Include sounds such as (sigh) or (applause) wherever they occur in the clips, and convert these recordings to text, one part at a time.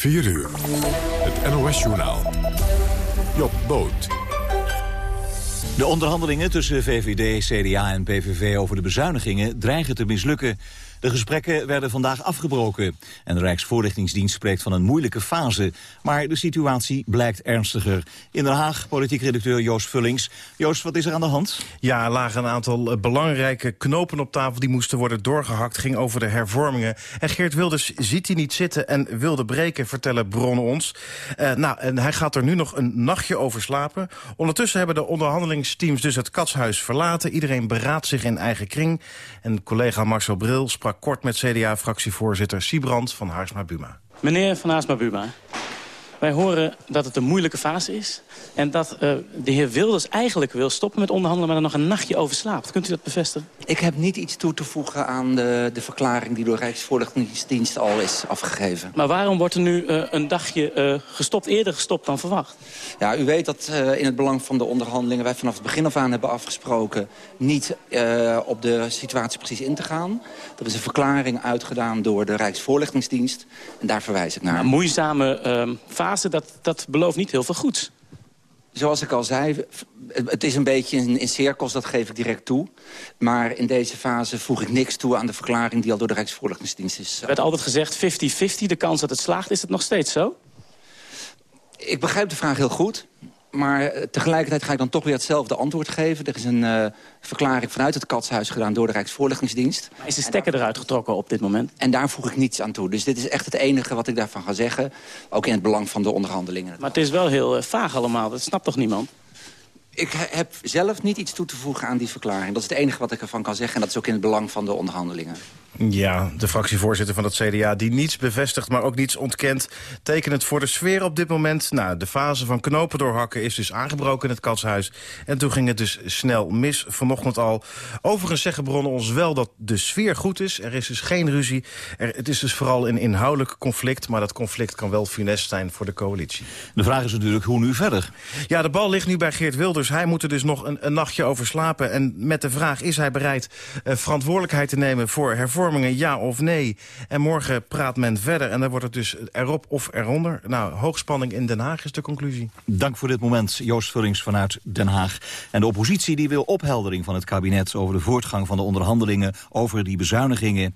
4 uur. Het NOS-journaal. Job Boot. De onderhandelingen tussen VVD, CDA en PVV over de bezuinigingen dreigen te mislukken. De gesprekken werden vandaag afgebroken. En de Rijksvoorlichtingsdienst spreekt van een moeilijke fase. Maar de situatie blijkt ernstiger. In Den Haag, politiek redacteur Joost Vullings. Joost, wat is er aan de hand? Ja, lagen een aantal eh, belangrijke knopen op tafel... die moesten worden doorgehakt, ging over de hervormingen. En Geert Wilders ziet hij niet zitten en wilde breken, vertellen bronnen ons. Uh, nou, en hij gaat er nu nog een nachtje over slapen. Ondertussen hebben de onderhandelingsteams dus het katshuis verlaten. Iedereen beraadt zich in eigen kring. En collega Marcel Bril sprak kort met CDA-fractievoorzitter Siebrand van Haarsma Buma. Meneer van Haarsma Buma, wij horen dat het een moeilijke fase is... en dat uh, de heer Wilders eigenlijk wil stoppen met onderhandelen... maar er nog een nachtje over slaapt. Kunt u dat bevestigen? Ik heb niet iets toe te voegen aan de, de verklaring... die door Rijksvoorlichtingsdienst al is afgegeven. Maar waarom wordt er nu uh, een dagje uh, gestopt, eerder gestopt dan verwacht? Ja, u weet dat in het belang van de onderhandelingen... wij vanaf het begin af aan hebben afgesproken... niet op de situatie precies in te gaan. Er is een verklaring uitgedaan door de Rijksvoorlichtingsdienst. En daar verwijs ik naar. Een moeizame fase dat, dat belooft niet heel veel goeds. Zoals ik al zei, het is een beetje in, in cirkels, dat geef ik direct toe. Maar in deze fase voeg ik niks toe aan de verklaring... die al door de Rijksvoorlichtingsdienst is. Er werd altijd gezegd 50-50, de kans dat het slaagt. Is het nog steeds zo? Ik begrijp de vraag heel goed. Maar eh, tegelijkertijd ga ik dan toch weer hetzelfde antwoord geven. Er is een uh, verklaring vanuit het katshuis gedaan door de Rijksvoorlichtingsdienst. Maar is de stekker eruit getrokken op dit moment? En daar voeg ik niets aan toe. Dus dit is echt het enige wat ik daarvan ga zeggen. Ook in het belang van de onderhandelingen. Maar het is wel heel uh, vaag allemaal. Dat snapt toch niemand? Ik heb zelf niet iets toe te voegen aan die verklaring. Dat is het enige wat ik ervan kan zeggen. En dat is ook in het belang van de onderhandelingen. Ja, de fractievoorzitter van het CDA die niets bevestigt, maar ook niets ontkent... tekenend voor de sfeer op dit moment. Nou, de fase van knopen doorhakken is dus aangebroken in het katshuis. En toen ging het dus snel mis, vanochtend al. Overigens zeggen bronnen ons wel dat de sfeer goed is. Er is dus geen ruzie. Er, het is dus vooral een inhoudelijk conflict... maar dat conflict kan wel funest zijn voor de coalitie. De vraag is natuurlijk hoe nu verder? Ja, de bal ligt nu bij Geert Wilders. Hij moet er dus nog een, nachtje over slapen. En met de vraag, is hij bereid uh, verantwoordelijkheid te nemen voor hervormingen? ja of nee. En morgen praat men verder en dan wordt het dus erop of eronder. Nou, hoogspanning in Den Haag is de conclusie. Dank voor dit moment, Joost Vullings vanuit Den Haag. En de oppositie die wil opheldering van het kabinet... over de voortgang van de onderhandelingen over die bezuinigingen.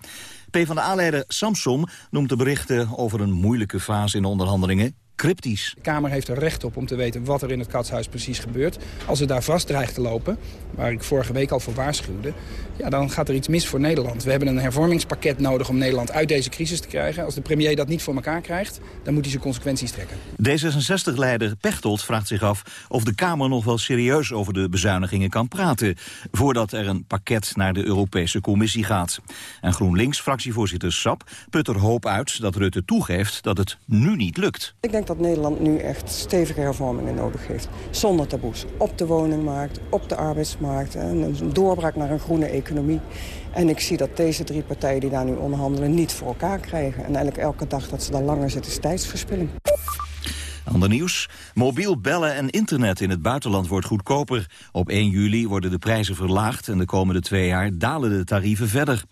PvdA-leider Samsom noemt de berichten over een moeilijke fase in de onderhandelingen cryptisch. De Kamer heeft er recht op om te weten wat er in het katshuis precies gebeurt. Als het daar vast dreigt te lopen, waar ik vorige week al voor waarschuwde... Ja, dan gaat er iets mis voor Nederland. We hebben een hervormingspakket nodig om Nederland uit deze crisis te krijgen. Als de premier dat niet voor elkaar krijgt, dan moet hij zijn consequenties trekken. D66-leider Pechtold vraagt zich af of de Kamer nog wel serieus over de bezuinigingen kan praten... voordat er een pakket naar de Europese Commissie gaat. En GroenLinks-fractievoorzitter Sap put er hoop uit dat Rutte toegeeft dat het nu niet lukt. Ik denk dat Nederland nu echt stevige hervormingen nodig heeft. Zonder taboes. Op de woningmarkt, op de arbeidsmarkt. Een doorbraak naar een groene economie. En ik zie dat deze drie partijen die daar nu onderhandelen niet voor elkaar krijgen. En eigenlijk elke dag dat ze daar langer zitten is tijdsverspilling. Ander nieuws. Mobiel bellen en internet in het buitenland wordt goedkoper. Op 1 juli worden de prijzen verlaagd en de komende twee jaar dalen de tarieven verder.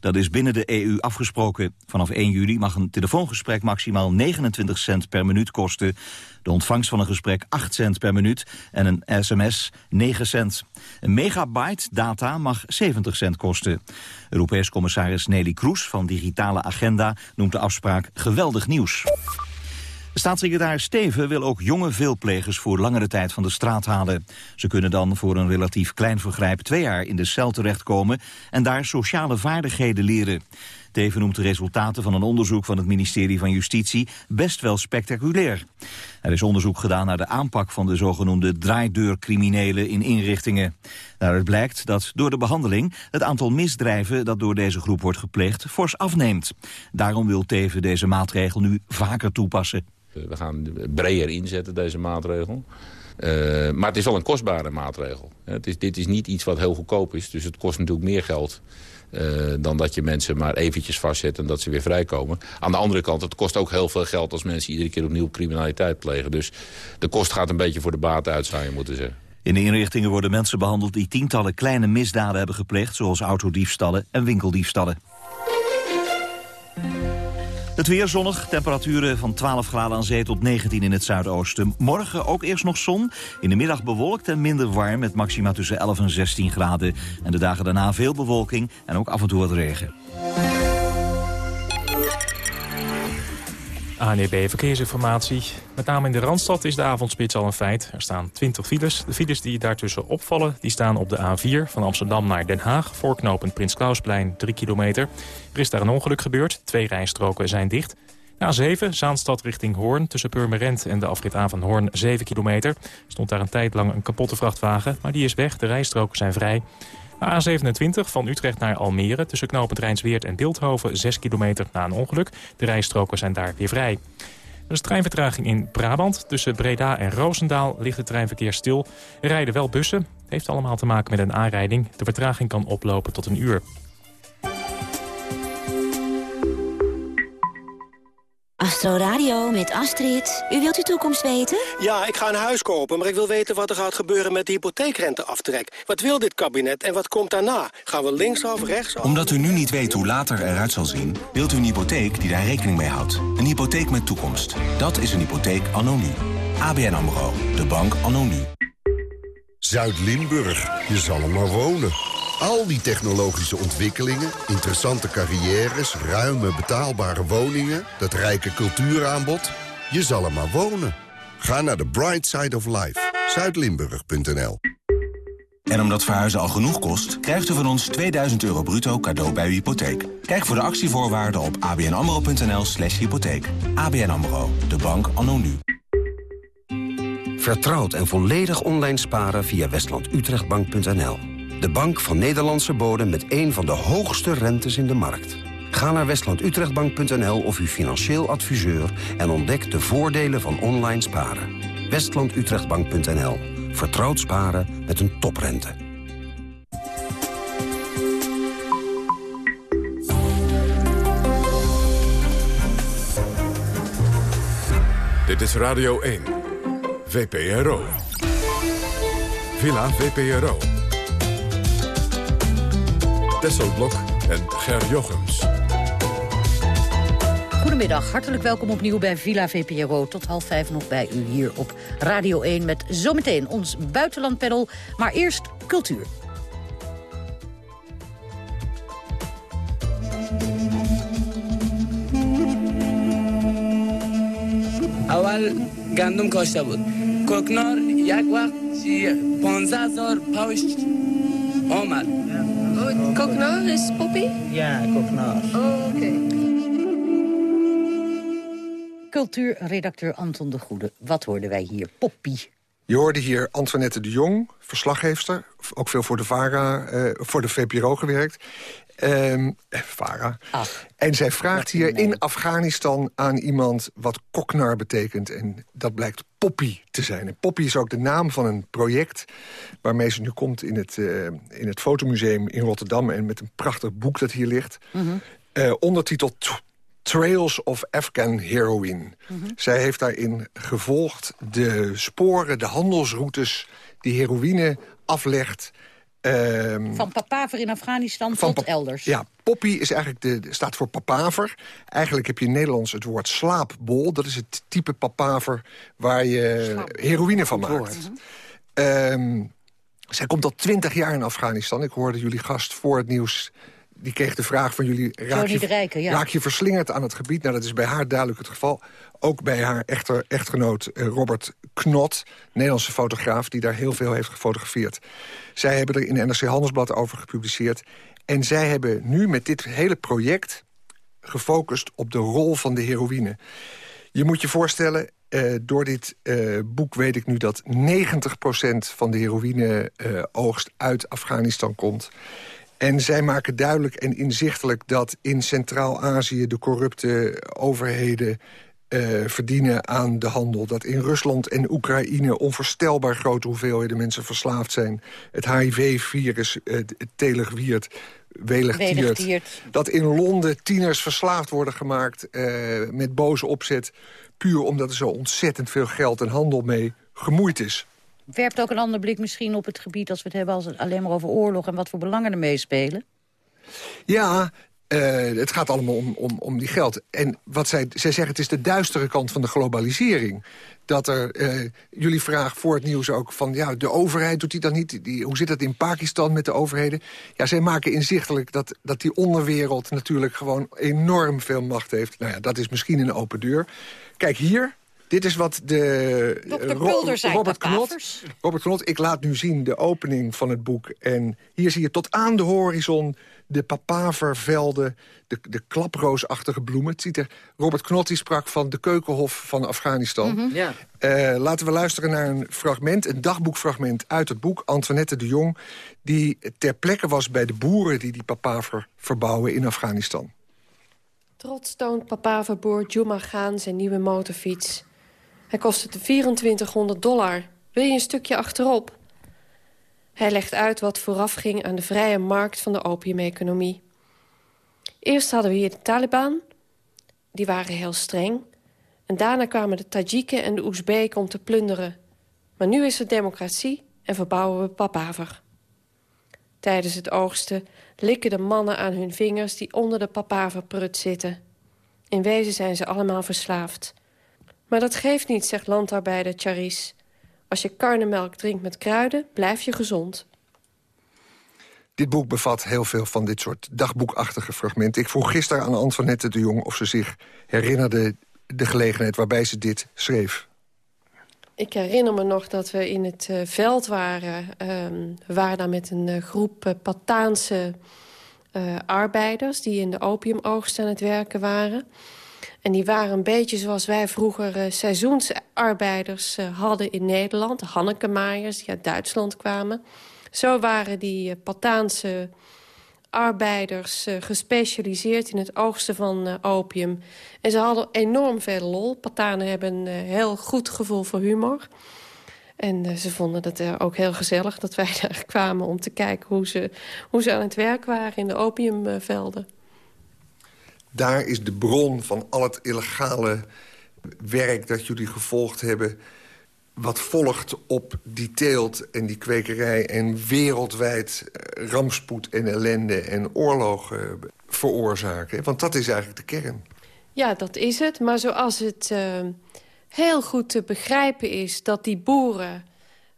Dat is binnen de EU afgesproken. Vanaf 1 juli mag een telefoongesprek maximaal 29 cent per minuut kosten. De ontvangst van een gesprek 8 cent per minuut en een sms 9 cent. Een megabyte data mag 70 cent kosten. Europees commissaris Nelly Kroes van Digitale Agenda noemt de afspraak geweldig nieuws. Staatssecretaris Steven wil ook jonge veelplegers voor langere tijd van de straat halen. Ze kunnen dan voor een relatief klein vergrijp twee jaar in de cel terechtkomen en daar sociale vaardigheden leren. Teven noemt de resultaten van een onderzoek van het ministerie van Justitie best wel spectaculair. Er is onderzoek gedaan naar de aanpak van de zogenoemde draaideurcriminelen in inrichtingen. Daaruit blijkt dat door de behandeling het aantal misdrijven dat door deze groep wordt gepleegd fors afneemt. Daarom wil Teven deze maatregel nu vaker toepassen. We gaan breder inzetten, deze maatregel. Uh, maar het is wel een kostbare maatregel. Is, dit is niet iets wat heel goedkoop is, dus het kost natuurlijk meer geld... Uh, dan dat je mensen maar eventjes vastzet en dat ze weer vrijkomen. Aan de andere kant, het kost ook heel veel geld als mensen iedere keer opnieuw criminaliteit plegen. Dus de kost gaat een beetje voor de baat uit, zou je moeten zeggen. In de inrichtingen worden mensen behandeld die tientallen kleine misdaden hebben gepleegd... zoals autodiefstallen en winkeldiefstallen. Het weer zonnig, temperaturen van 12 graden aan zee tot 19 in het zuidoosten. Morgen ook eerst nog zon, in de middag bewolkt en minder warm... met maxima tussen 11 en 16 graden. En de dagen daarna veel bewolking en ook af en toe wat regen. ANEB Verkeersinformatie. Met name in de Randstad is de avondspits al een feit. Er staan 20 files. De files die daartussen opvallen die staan op de A4 van Amsterdam naar Den Haag... voorknopend Prins Klausplein 3 kilometer. Er is daar een ongeluk gebeurd. Twee rijstroken zijn dicht. A7, Zaanstad richting Hoorn. Tussen Purmerend en de afrit A van Hoorn 7 kilometer. Stond daar een tijd lang een kapotte vrachtwagen, maar die is weg. De rijstroken zijn vrij. A27 van Utrecht naar Almere tussen knooppunt Rijnsweert en Beeldhoven 6 kilometer na een ongeluk. De rijstroken zijn daar weer vrij. Er is treinvertraging in Brabant. Tussen Breda en Roosendaal ligt het treinverkeer stil. Er rijden wel bussen. Het heeft allemaal te maken met een aanrijding. De vertraging kan oplopen tot een uur. Astro Radio met Astrid. U wilt uw toekomst weten? Ja, ik ga een huis kopen, maar ik wil weten wat er gaat gebeuren met de hypotheekrenteaftrek. Wat wil dit kabinet en wat komt daarna? Gaan we linksaf, rechtsaf? Omdat u nu niet weet hoe later eruit zal zien... wilt u een hypotheek die daar rekening mee houdt. Een hypotheek met toekomst. Dat is een hypotheek anno nu. ABN AMRO. De bank anno nu. Zuid-Limburg. Je zal er maar wonen. Al die technologische ontwikkelingen, interessante carrières... ruime betaalbare woningen, dat rijke cultuuraanbod... je zal er maar wonen. Ga naar the bright side of life. Zuidlimburg.nl En omdat verhuizen al genoeg kost... krijgt u van ons 2000 euro bruto cadeau bij uw hypotheek. Kijk voor de actievoorwaarden op abnamro.nl slash hypotheek. ABN AMRO, de bank anno nu. Vertrouwd en volledig online sparen via westlandutrechtbank.nl. De bank van Nederlandse bodem met een van de hoogste rentes in de markt. Ga naar westlandutrechtbank.nl of uw financieel adviseur... en ontdek de voordelen van online sparen. westlandutrechtbank.nl. Vertrouwd sparen met een toprente. Dit is Radio 1. VPRO. Villa VPRO. Tesselblok en Ger Jochems. Goedemiddag, hartelijk welkom opnieuw bij Villa VPRO. Tot half vijf nog bij u hier op Radio 1 met zometeen ons buitenlandpanel. Maar eerst cultuur. اول گندم کاشته بود کوکنار یک وقت 15 هزار پاوش آمد Koknar is Poppy? Ja, koknar. Oh, oké. Cultuurredacteur Anton de Goede. Wat hoorden wij hier? Poppy. Je hoorde hier Antoinette de Jong, verslaggeefster. Ook veel voor de, VARA, uh, voor de VPRO gewerkt. Um, VARA. Ach, en zij vraagt hier in Afghanistan aan iemand wat koknar betekent. En dat blijkt Poppy te zijn. En Poppy is ook de naam van een project... waarmee ze nu komt in het, uh, in het Fotomuseum in Rotterdam... en met een prachtig boek dat hier ligt. Mm -hmm. uh, ondertitel Trails of Afghan Heroine. Mm -hmm. Zij heeft daarin gevolgd de sporen, de handelsroutes... die heroïne aflegt... Um, van papaver in Afghanistan tot elders. Ja, poppy is eigenlijk de, staat voor papaver. Eigenlijk heb je in Nederlands het woord slaapbol. Dat is het type papaver waar je heroïne van maakt. Um, zij komt al twintig jaar in Afghanistan. Ik hoorde jullie gast voor het nieuws die kreeg de vraag van jullie... Raak je, Rijken, ja. raak je verslingerd aan het gebied? Nou, dat is bij haar duidelijk het geval. Ook bij haar echter, echtgenoot uh, Robert Knot, Nederlandse fotograaf... die daar heel veel heeft gefotografeerd. Zij hebben er in NRC Handelsblad over gepubliceerd. En zij hebben nu met dit hele project gefocust op de rol van de heroïne. Je moet je voorstellen, uh, door dit uh, boek weet ik nu dat 90% van de heroïne-oogst uit Afghanistan komt... En zij maken duidelijk en inzichtelijk dat in Centraal-Azië... de corrupte overheden uh, verdienen aan de handel. Dat in Rusland en Oekraïne onvoorstelbaar grote hoeveelheden mensen verslaafd zijn. Het HIV-virus, uh, telegwiert, weligtiert. Dat in Londen tieners verslaafd worden gemaakt uh, met boze opzet... puur omdat er zo ontzettend veel geld en handel mee gemoeid is werpt ook een ander blik misschien op het gebied... als we het hebben als het alleen maar over oorlog... en wat voor belangen er meespelen? Ja, Uh, het gaat allemaal om, om, om die geld. En wat zij, zij zeggen, het is de duistere kant van de globalisering. Dat er, uh, jullie vraag voor het nieuws ook van... ja, de overheid doet die dan niet? Die, hoe zit het in Pakistan met de overheden? Ja, zij maken inzichtelijk dat, dat die onderwereld natuurlijk gewoon enorm veel macht heeft. Nou ja, dat is misschien een open deur. Kijk hier, dit is wat de... Dr. Ro Robert Knot, Robert Knot, ik laat nu zien de opening van het boek. En hier zie je tot aan de horizon de papavervelden, de, de klaproosachtige bloemen. Het ziet er, Robert Knot die sprak van de keukenhof van Afghanistan. Mhm. ja. uh, laten we luisteren naar een fragment, een dagboekfragment uit het boek. Antoinette de Jong, die ter plekke was bij de boeren... die die papaver verbouwen in Afghanistan. Trots toont papaverboer Juma Gaan zijn nieuwe motorfiets. Hij kostte 2400 dollar. Wil je een stukje achterop? Hij legt uit wat voorafging aan de vrije markt van de opiumeconomie. Eerst hadden we hier de Taliban. Die waren heel streng. En daarna kwamen de Tajiken en de Oezbeken om te plunderen. Maar nu is er democratie en verbouwen we papaver. Tijdens het oogsten likken de mannen aan hun vingers... die onder de papaverprut zitten. In wezen zijn ze allemaal verslaafd. Maar dat geeft niet, zegt landarbeider Charis. Als je karnemelk drinkt met kruiden, blijf je gezond. Dit boek bevat heel veel van dit soort dagboekachtige fragmenten. Ik vroeg gisteren aan Antoinette de Jong of ze zich herinnerde... de gelegenheid waarbij ze dit schreef. Ik herinner me nog dat we in het uh, veld waren. Um, we waren daar met een uh, groep uh, Pataanse arbeiders... die in de opiumoogst aan het werken waren... En die waren een beetje zoals wij vroeger uh, seizoensarbeiders uh, hadden in Nederland. De Hannekemaaiers die uit Duitsland kwamen. Zo waren die uh, Pataanse arbeiders gespecialiseerd in het oogsten van opium. En ze hadden enorm veel lol. Patanen hebben een heel goed gevoel voor humor. En ze vonden het ook heel gezellig dat wij (laughs) daar kwamen om te kijken hoe ze, hoe ze aan het werk waren in de opiumvelden daar is de bron van al het illegale werk dat jullie gevolgd hebben... wat volgt op die teelt en die kwekerij... en wereldwijd eh, rampspoed en ellende en oorlogen veroorzaken. Want dat is eigenlijk de kern. Ja, dat is het. Maar zoals het uh, heel goed te begrijpen is... dat die boeren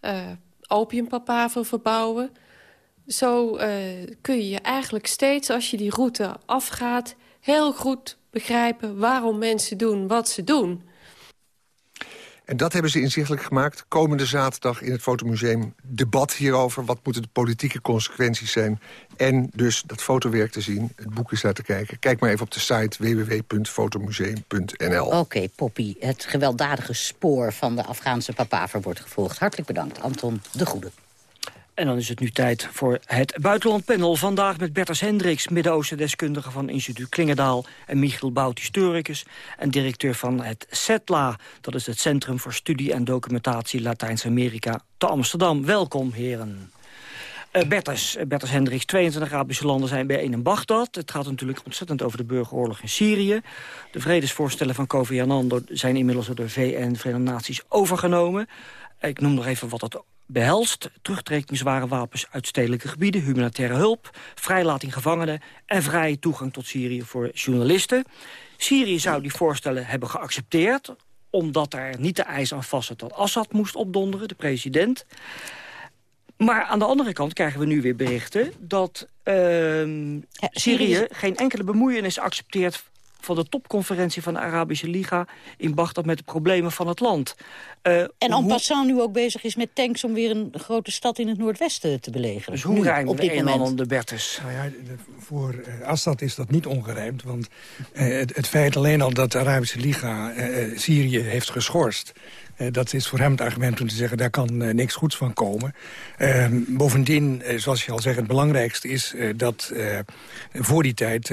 uh, opiumpapaver verbouwen... zo kun je eigenlijk steeds, als je die route afgaat heel goed begrijpen waarom mensen doen wat ze doen. En dat hebben ze inzichtelijk gemaakt. Komende zaterdag in het Fotomuseum debat hierover. Wat moeten de politieke consequenties zijn? En dus dat fotowerk te zien. Het boek is daar te kijken. Kijk maar even op de site www.fotomuseum.nl. Oké, Poppy. Het gewelddadige spoor van de Afghaanse papaver wordt gevolgd. Hartelijk bedankt, Anton de Goede. En dan is het nu tijd voor het buitenlandpanel. Vandaag met Bertus Hendricks, Midden-Oosten-deskundige van instituut Klingendaal... en Michiel Bout, historicus en directeur van het CETLA. Dat is het Centrum voor Studie en Documentatie Latijns-Amerika te Amsterdam. Welkom, heren. Uh, Bertus, uh, Bertus Hendricks, 22 Arabische landen zijn bijeen in Bagdad. Het gaat natuurlijk ontzettend over de burgeroorlog in Syrië. De vredesvoorstellen van Kofi Annan zijn inmiddels door de VN, de Verenigde Naties, overgenomen. Ik noem nog even wat dat behelst terugtrekking zware wapens uit stedelijke gebieden... humanitaire hulp, vrijlating gevangenen... en vrije toegang tot Syrië voor journalisten. Syrië zou die voorstellen hebben geaccepteerd... omdat er niet de eis aan vast zat dat Assad moest opdonderen, de president. Maar aan de andere kant krijgen we nu weer berichten... dat uh, Syrië geen enkele bemoeienis accepteert van de topconferentie van de Arabische Liga in Bagdad met de problemen van het land. Uh, en en passant nu ook bezig is met tanks om weer een grote stad in het noordwesten te belegeren. Dus hoe rijmen we een en de Bertus? Nou ja, voor uh, Assad is dat niet ongerijmd, want uh, het, het, feit alleen al dat de Arabische Liga Syrië heeft geschorst... Uh, dat is voor hem het argument om te zeggen, daar kan uh, niks goeds van komen. Uh, bovendien, zoals je al zegt, het belangrijkste is dat voor die tijd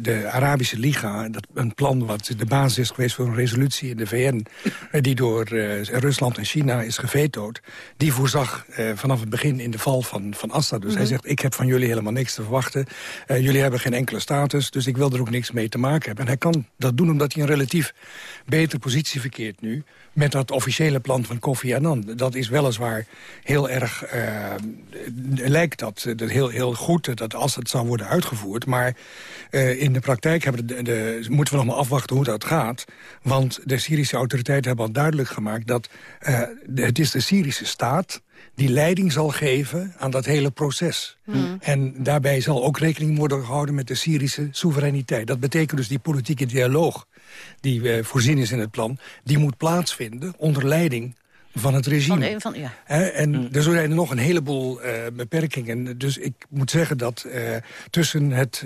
de Arabische Liga, dat een plan wat de basis is geweest voor een resolutie in de VN, die door Rusland en China is gevetood, die voorzag vanaf het begin in de val van, van Assad. Dus hij mhm. zegt, ik heb van jullie helemaal niks te verwachten. jullie hebben geen enkele status, dus ik wil er ook niks mee te maken hebben. En hij kan dat doen omdat hij een relatief betere positie verkeert nu met dat officiële plan van Kofi Annan... dat is weliswaar heel erg... Uh, lijkt dat, dat heel, heel goed dat als het zou worden uitgevoerd. Maar uh, in de praktijk hebben de, de, moeten we nog maar afwachten hoe dat gaat. Want de Syrische autoriteiten hebben al duidelijk gemaakt... dat uh, de, het is de Syrische staat die leiding zal geven aan dat hele proces. Hmm. En daarbij zal ook rekening worden gehouden met de Syrische soevereiniteit. Dat betekent dus die politieke dialoog die uh, voorzien is in het plan... die moet plaatsvinden onder leiding van het regime. Van, van, ja. en mm. er zijn er nog een heleboel uh, beperkingen. Dus ik moet zeggen dat uh, tussen het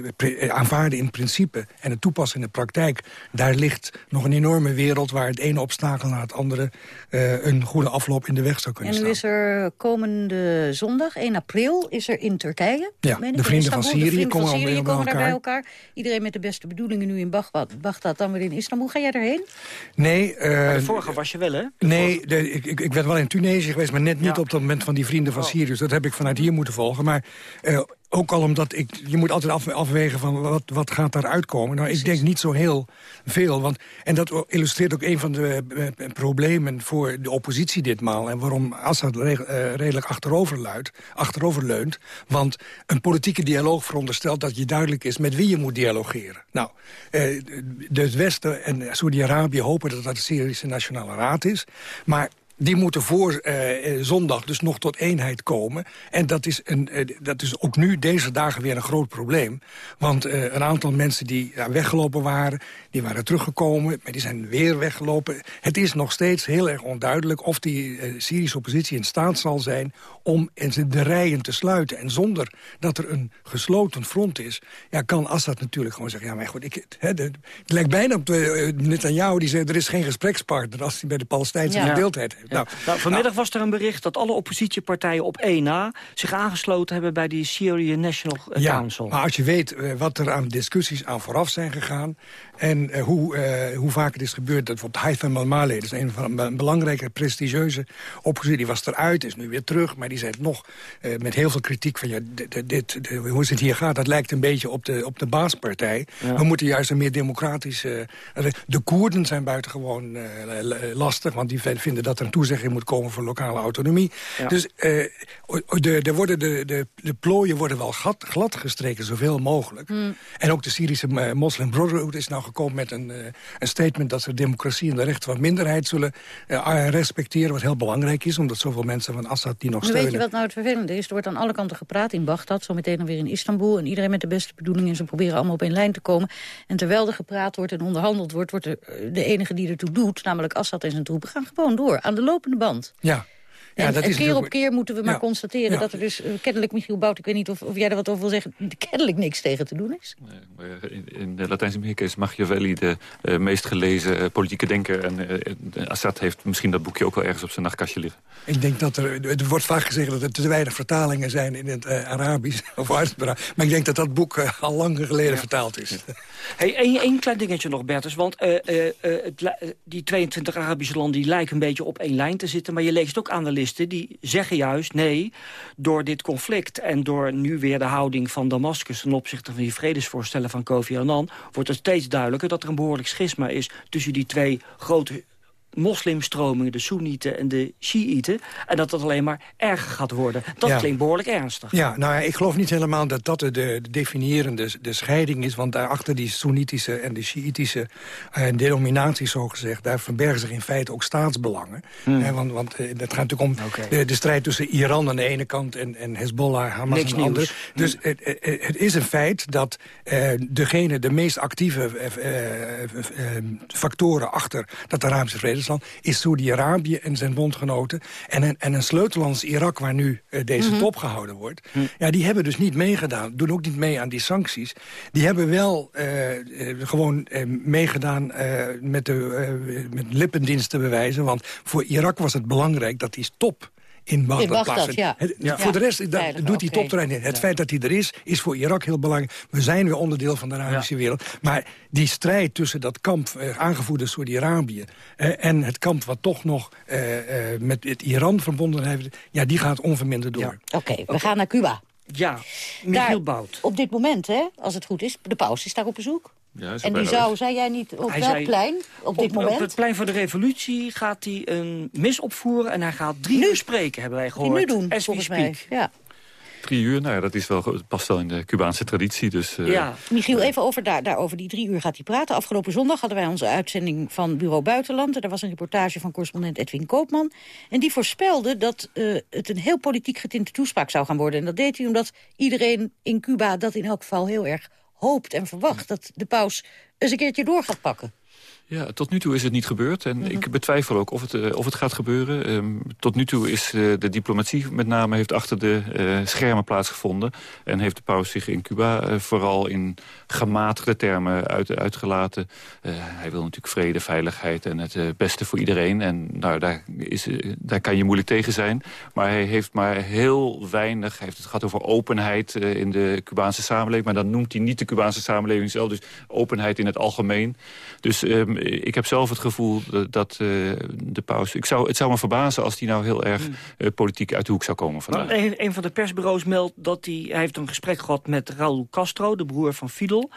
aanvaarden in principe... en het toepassen in de praktijk... daar ligt nog een enorme wereld... waar het ene obstakel naar het andere... Uh, een goede afloop in de weg zou kunnen staan. En nu is er komende zondag, 1 april, is er in Turkije... Ja, de vrienden van Syrië, de vrienden komen, van Syrië komen daar bij elkaar. Iedereen met de beste bedoelingen nu in Bagdad, Bagdad dan weer in Istanbul. Ga jij erheen? Nee. de vorige was je wel, hè? De nee, de, ik, ik, ik ben wel in Tunesië geweest, maar net niet op dat moment van die vrienden van Syrië. Dus dat heb ik vanuit hier moeten volgen. Maar uh, ook al omdat ik... Je moet altijd af, afwegen van wat, wat gaat daar uitkomen. Nou, ik denk niet zo heel veel. Want, en dat illustreert ook een van de uh, problemen voor de oppositie ditmaal. En waarom Assad re uh, redelijk achterover, luidt, achterover leunt. Want een politieke dialoog veronderstelt dat je duidelijk is... met wie je moet dialogeren. Nou, de, het Westen en Saudi-Arabië hopen dat dat de Syrische Nationale Raad is. Maar die moeten voor uh, zondag dus nog tot eenheid komen. En dat is, een, uh, dat is ook nu deze dagen weer een groot probleem. Want uh, een aantal mensen die ja, weggelopen waren... die waren teruggekomen, maar die zijn weer weggelopen. Het is nog steeds heel erg onduidelijk... of die Syrische oppositie in staat zal zijn om de rijen te sluiten. En zonder dat er een gesloten front is... Ja, kan Assad natuurlijk gewoon zeggen... ja, maar goed, ik, de, het lijkt bijna op Netanyahu die zei... er is geen gesprekspartner als hij bij de Palestijnse Ja. verdeeldheid heeft. Ja. Nou, vanmiddag was er een bericht dat alle oppositiepartijen op één na... zich aangesloten hebben bij die Syrian National Ja, Council. maar als je weet uh, wat er aan discussies aan vooraf zijn gegaan... en uh, hoe, uh, hoe vaak het is gebeurd... dat bijvoorbeeld Haitham al-Maleh, dat is een van een belangrijke, prestigieuze oppositie... die was eruit, is nu weer terug, maar die zei het nog met heel veel kritiek... van ja, dit, dit, hoe het hier gaat, dat lijkt een beetje op de, op de baaspartij. Ja. We moeten juist een meer democratische... de Koerden zijn buitengewoon lastig, want die vinden dat er een toezegging moet komen voor lokale autonomie. Ja. Dus uh, de, de, worden de, de, de plooien worden wel glad, glad gestreken, zoveel mogelijk. Hmm. En ook de Syrische Muslim Brotherhood is nou gekomen met een, uh, een statement... dat ze democratie en de rechten van minderheid zullen respecteren... wat heel belangrijk is, omdat zoveel mensen van Assad die nog Maar steunen. weet je wat nou het vervelende is? Er wordt aan alle kanten gepraat in Bagdad, zo meteen dan weer in Istanbul... en iedereen met de beste bedoelingen, ze proberen allemaal op één lijn te komen. En terwijl er gepraat wordt en onderhandeld wordt... wordt er, de enige die ertoe doet, namelijk Assad en zijn troepen... gaan gewoon door, aan de lopende band. Ja. Ja, en, dat en is keer natuurlijk- op keer moeten we maar Ja. constateren... Ja. dat er dus uh, kennelijk, Michiel Bout, ik weet niet of, of jij er wat over wil zeggen... kennelijk niks tegen te doen is. In, in de Latijns-Amerika is Machiavelli de uh, meest gelezen politieke denker. En uh, Assad heeft misschien dat boekje ook wel ergens op zijn nachtkastje liggen. Ik denk dat er, er wordt vaak gezegd dat er te weinig vertalingen zijn in het uh, Arabisch. (laughs) Of Arabisch. Maar ik denk dat dat boek uh, al lang geleden vertaald is. Hey, één, één klein dingetje nog, Bertus. Want uh, uh, uh, het, die 22 Arabische landen die lijken een beetje op één lijn te zitten. Maar je leest ook die zeggen juist... nee, door dit conflict en door nu weer de houding van Damascus... ten opzichte van die vredesvoorstellen van Kofi Annan... wordt het steeds duidelijker dat er een behoorlijk schisma is... tussen die twee grote moslimstromingen, de Soenieten en de Shiiten... en dat dat alleen maar erger gaat worden. Dat Ja. klinkt behoorlijk ernstig. Ja, nou ja, ik geloof niet helemaal dat dat de, de definiërende de scheiding is. Want daarachter die Soenitische en de Shiïtische eh, denominaties, zogezegd... daar verbergen zich in feite ook staatsbelangen. Hmm. Eh, want want eh, het gaat natuurlijk om de, de strijd tussen Iran aan de ene kant... en, en Hezbollah, Hamas Niks aan de andere. nieuws. Dus het, het, het is een feit dat eh, degene, de meest actieve eh, eh, eh, factoren... achter dat Arabische is Saudi-Arabië en zijn bondgenoten. En een, en een sleutelland is Irak, waar nu eh, deze Mhm. top gehouden wordt. Ja, die hebben dus niet meegedaan. Doen ook niet mee aan die sancties. Die hebben wel eh, eh, gewoon meegedaan met, de, met lippendienst te bewijzen. Want voor Irak was het belangrijk dat die top in Bagdad, ja. Het- Ja. Voor de rest dat Veilig, doet die oké. topterrein niet. Het feit dat hij er is, is voor Irak heel belangrijk. We zijn weer onderdeel van de Arabische wereld. Maar die strijd tussen dat kamp, eh, aangevoerd door Saudi-Arabië... eh, en het kamp wat toch nog eh, eh, met het Iran verbonden heeft... ja, die gaat onverminderd door. Oké, we gaan naar Cuba. Ja, Daar, op dit moment, hè, als het goed is, de paus is daar op bezoek. Ja, En die zou, zei jij niet, op Hij welk zei- plein op dit op, moment? Op het plein van de revolutie gaat hij een mis opvoeren... en hij gaat drie uur spreken, hebben wij die gehoord. nu doen, As volgens speak. mij. Ja. Drie uur, nou ja, dat is wel, past wel in de Cubaanse traditie. Dus, eh, Ja. Michiel, even over, daar, daarover die drie uur gaat hij praten. Afgelopen zondag hadden wij onze uitzending van Bureau Buitenland. En er was een reportage van correspondent Edwin Koopman. En die voorspelde dat eh, het een heel politiek getinte toespraak zou gaan worden. En dat deed hij omdat iedereen in Cuba dat in elk geval heel erg hoopt en verwacht. Dat de paus eens een keertje door gaat pakken. Ja, tot nu toe is het niet gebeurd. En ik betwijfel ook of het, eh, of het gaat gebeuren. Ehm, tot nu toe is eh, de diplomatie met name heeft achter de eh, schermen plaatsgevonden. En heeft de paus zich in Cuba vooral in gematigde termen uit, uitgelaten. Hij wil natuurlijk vrede, veiligheid en het beste voor iedereen. En nou, daar, is, daar kan je moeilijk tegen zijn. Maar hij heeft maar heel weinig... Hij heeft het gehad over openheid in de Cubaanse samenleving. Maar dan noemt hij niet de Cubaanse samenleving zelf. Dus openheid in het algemeen. Dus ehm, ik heb zelf het gevoel dat, dat eh, de paus... Ik zou, het zou me verbazen als hij nou heel erg eh, politiek uit de hoek zou komen vandaag. Een, een van de persbureaus meldt dat hij... Hij heeft een gesprek gehad met Raúl Castro, de broer van Fidel.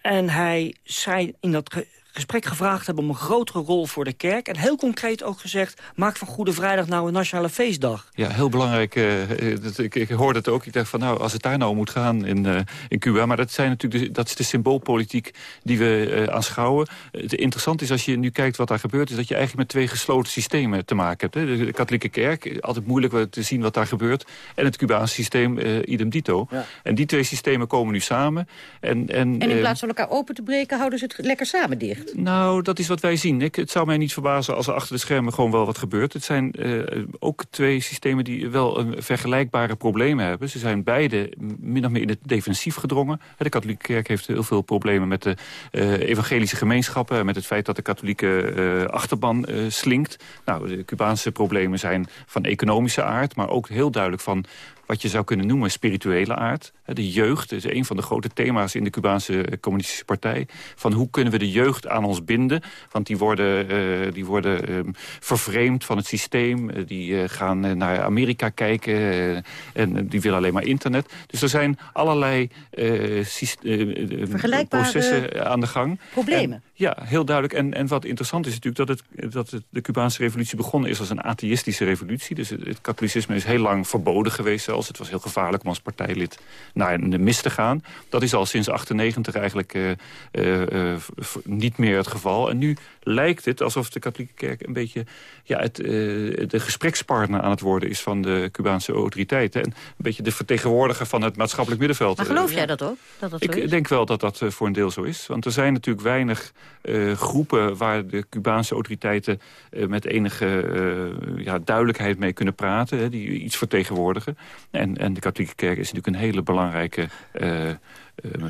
En hij zei in dat gesprek gevraagd hebben om een grotere rol voor de kerk. En heel concreet ook gezegd, maak van Goede Vrijdag nou een nationale feestdag. Ja, heel belangrijk. eh, eh, dat, ik, ik hoorde het ook. Ik dacht van nou, als het daar nou moet gaan in, eh, in Cuba. Maar dat, zijn natuurlijk de, dat is de symboolpolitiek die we eh, aanschouwen. Het interessante is als je nu kijkt wat daar gebeurt... is dat je eigenlijk met twee gesloten systemen te maken hebt. Hè. De, de katholieke kerk, altijd moeilijk wat te zien wat daar gebeurt. En het Cubaanse systeem, eh, idem dito. Ja. En die twee systemen komen nu samen. En, en, En in plaats van elkaar open te breken, houden ze het lekker samen dicht. Nou, dat is wat wij zien. Ik, het zou mij niet verbazen als er achter de schermen gewoon wel wat gebeurt. Het zijn eh, ook twee systemen die wel een vergelijkbare problemen hebben. Ze zijn beide min of meer in het defensief gedrongen. De katholieke kerk heeft heel veel problemen met de eh, evangelische gemeenschappen... met het feit dat de katholieke eh, achterban slinkt. Nou, de Cubaanse problemen zijn van economische aard... maar ook heel duidelijk van wat je zou kunnen noemen spirituele aard. De jeugd is een van de grote thema's in de Cubaanse Communistische Partij. Van hoe kunnen we de jeugd aan ons binden? Want die worden, eh, die worden ehm, vervreemd van het systeem. Eh, die eh, gaan eh, naar Amerika kijken eh, en eh, die willen alleen maar internet. Dus er zijn allerlei eh, eh, eh, processen aan de gang. problemen. En- ja, heel duidelijk. En, en wat interessant is natuurlijk dat, het, dat het, de Cubaanse revolutie begonnen is als een atheïstische revolutie. Dus het, het katholicisme is heel lang verboden geweest zelfs. Het was heel gevaarlijk om als partijlid naar de mis te gaan. Dat is al sinds 98 eigenlijk eh, eh, eh, niet meer het geval. En nu lijkt het alsof de katholieke kerk een beetje ja, het, de gesprekspartner aan het worden is van de Cubaanse autoriteiten. En een beetje de vertegenwoordiger van het maatschappelijk middenveld. Maar geloof jij dat ook? Dat dat zo Ik is? denk wel dat dat voor een deel zo is. Want er zijn natuurlijk weinig eh, groepen waar de Cubaanse autoriteiten eh, met enige eh, ja, duidelijkheid mee kunnen praten. Hè, die iets vertegenwoordigen. En, en de katholieke kerk is natuurlijk een hele belangrijke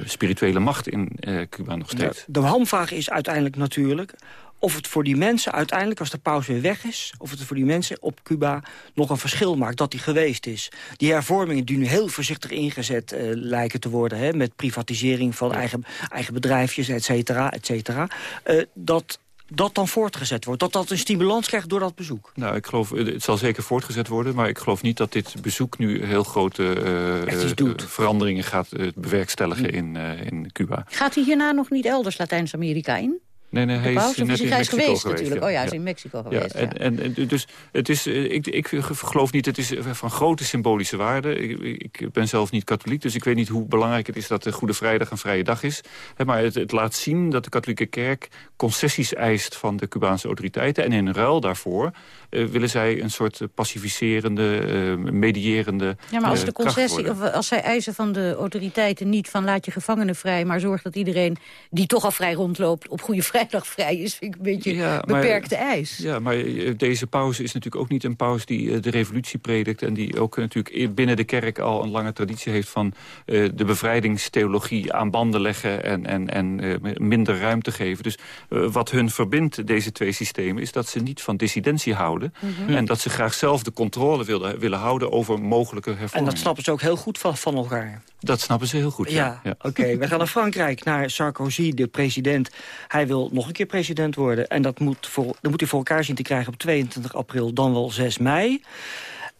spirituele macht in Cuba nog steeds. De hamvraag is uiteindelijk natuurlijk of het voor die mensen uiteindelijk, als de paus weer weg is... of het voor die mensen op Cuba nog een verschil maakt dat hij geweest is. Die hervormingen die nu heel voorzichtig ingezet eh, lijken te worden... Hè, met privatisering van eigen, eigen bedrijfjes, et cetera, et cetera... eh, dat dat dan voortgezet wordt. Dat dat een stimulans krijgt door dat bezoek. Nou, ik geloof, eh, het zal zeker voortgezet worden... maar ik geloof niet dat dit bezoek nu heel grote eh, eh, veranderingen gaat bewerkstelligen in, eh, in Cuba. Gaat hij hierna nog niet elders Latijns-Amerika in? Nee, nee, hij is net in hij is Mexico geweest geweest. natuurlijk. Oh ja, hij is in Mexico geweest, Ja, en, en, dus het is, eh, ik, ik geloof niet, het is van grote symbolische waarde. Ik, ik ben zelf niet katholiek, dus ik weet niet hoe belangrijk het is dat de Goede Vrijdag een vrije dag is. Maar het, het laat zien dat de katholieke kerk concessies eist van de Cubaanse autoriteiten. En in ruil daarvoor eh, willen zij een soort pacificerende, eh, medierende Ja, maar als eh, de concessie, of als zij eisen van de autoriteiten niet van laat je gevangenen vrij, maar zorg dat iedereen die toch al vrij rondloopt op Goede Vrijdag vrij is, vind ik een beetje Ja, maar- beperkte eis. Ja, maar eh, deze paus is natuurlijk ook niet een paus die eh, de revolutie predikt... en die ook natuurlijk binnen de kerk al een lange traditie heeft... van eh, de bevrijdingstheologie aan banden leggen en, en, en eh, minder ruimte geven. Dus eh, wat hun verbindt, deze twee systemen... is dat ze niet van dissidentie houden... Mhm. en dat ze graag zelf de controle willen, willen houden over mogelijke En hervormingen. dat snappen ze ook heel goed van, van elkaar. Dat snappen ze heel goed, ja. Ja, oké. We gaan naar Frankrijk, naar Sarkozy, de president. Hij wil nog een keer president worden. En dat moet, voor, dat moet hij voor elkaar zien te krijgen op 22 april, dan wel 6 mei.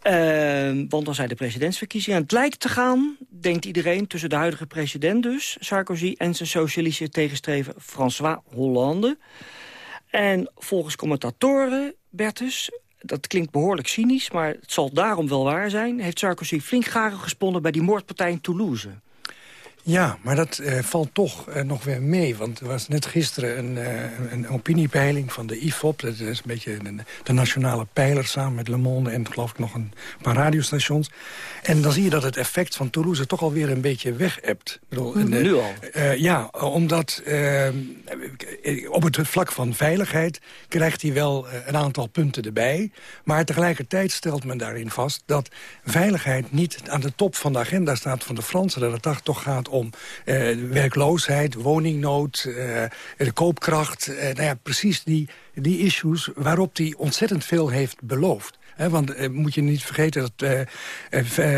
Uh, want dan zijn de presidentsverkiezingen. het lijkt te gaan, denkt iedereen, tussen de huidige president dus... Sarkozy en zijn socialistische tegenstrever François Hollande. En volgens commentatoren, Bertus, dat klinkt behoorlijk cynisch... maar het zal daarom wel waar zijn... heeft Sarkozy flink garen gesponnen bij die moordpartij in Toulouse. Ja, maar dat uh, valt toch uh, nog weer mee. Want er was net gisteren een, uh, een opiniepeiling van de IFOP. Dat is een beetje een, de nationale pijler samen met Le Monde... en geloof ik nog een paar radiostations. En dan zie je dat het effect van Toulouse toch alweer een beetje weg hebt. nu al? ja, omdat op het vlak van veiligheid... krijgt hij wel een aantal punten erbij. Maar tegelijkertijd stelt men daarin vast... dat veiligheid niet aan de top van de agenda staat van de Fransen. Dat het toch gaat om uh, werkloosheid, woningnood, uh, de koopkracht. Uh, nou ja, precies die, die issues waarop hij ontzettend veel heeft beloofd. He, want moet je niet vergeten dat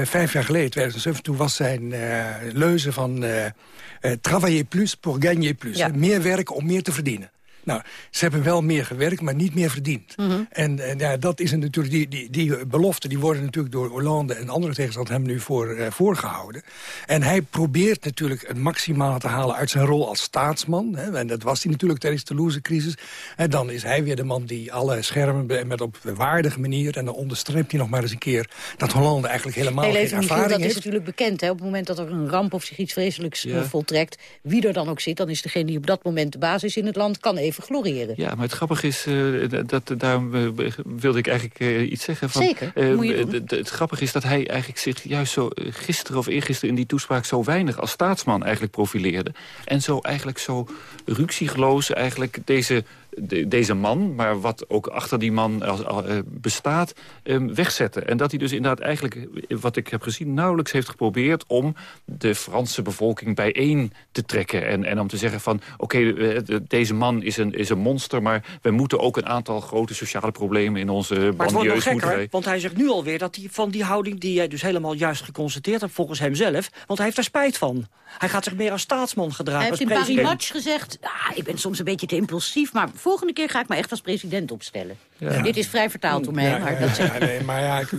vijf jaar geleden, 2007... toen was zijn leuze van travailler plus pour gagner plus. Ja. Meer werken om meer te verdienen. Nou, ze hebben wel meer gewerkt, maar niet meer verdiend. Mhm. En, en ja, dat is een, natuurlijk, die, die, die beloften die worden natuurlijk door Hollande en andere tegenstanders hem nu voor, uh, voorgehouden. En hij probeert natuurlijk het maximale te halen uit zijn rol als staatsman. Hè, en dat was hij natuurlijk tijdens de Toulouse-crisis. En dan is hij weer de man die alle schermen met op een waardige manier... en dan onderstreept hij nog maar eens een keer dat Hollande eigenlijk helemaal geen Michiel, ervaring dat heeft. is natuurlijk bekend. Hè? Op het moment dat er een ramp of zich iets vreselijks Ja. eh, voltrekt... wie er dan ook zit, dan is degene die op dat moment de basis in het land... kan even gloriëren. Ja, maar het grappige is, eh, dat, daarom eh, wilde ik eigenlijk eh, iets zeggen. Van, Zeker, het grappige is dat hij eigenlijk zich juist zo gisteren of eergisteren in die toespraak zo weinig als staatsman eigenlijk profileerde. En zo eigenlijk zo ruksigloos eigenlijk deze, de- deze man, maar wat ook achter die man eh, bestaat, eh, wegzette. En dat hij dus inderdaad eigenlijk, eh, wat ik heb gezien, nauwelijks heeft geprobeerd om de Franse bevolking bijeen te trekken. En, en om te zeggen van, oké, eh, de- deze man is een, is een monster, maar we moeten ook een aantal grote sociale problemen in onze Maar het wordt nog gekker, wij- want hij zegt nu alweer dat hij van die houding... die jij dus helemaal juist geconstateerd hebt, volgens hemzelf... want hij heeft er spijt van. Hij gaat zich meer als staatsman gedragen. Hij heeft in als Paris. Match gezegd... Ah, ik ben soms een beetje te impulsief, maar volgende keer ga ik me echt als president opstellen. Dit is vrij vertaald door mij, maar dat zeg nee, maar ja, ik-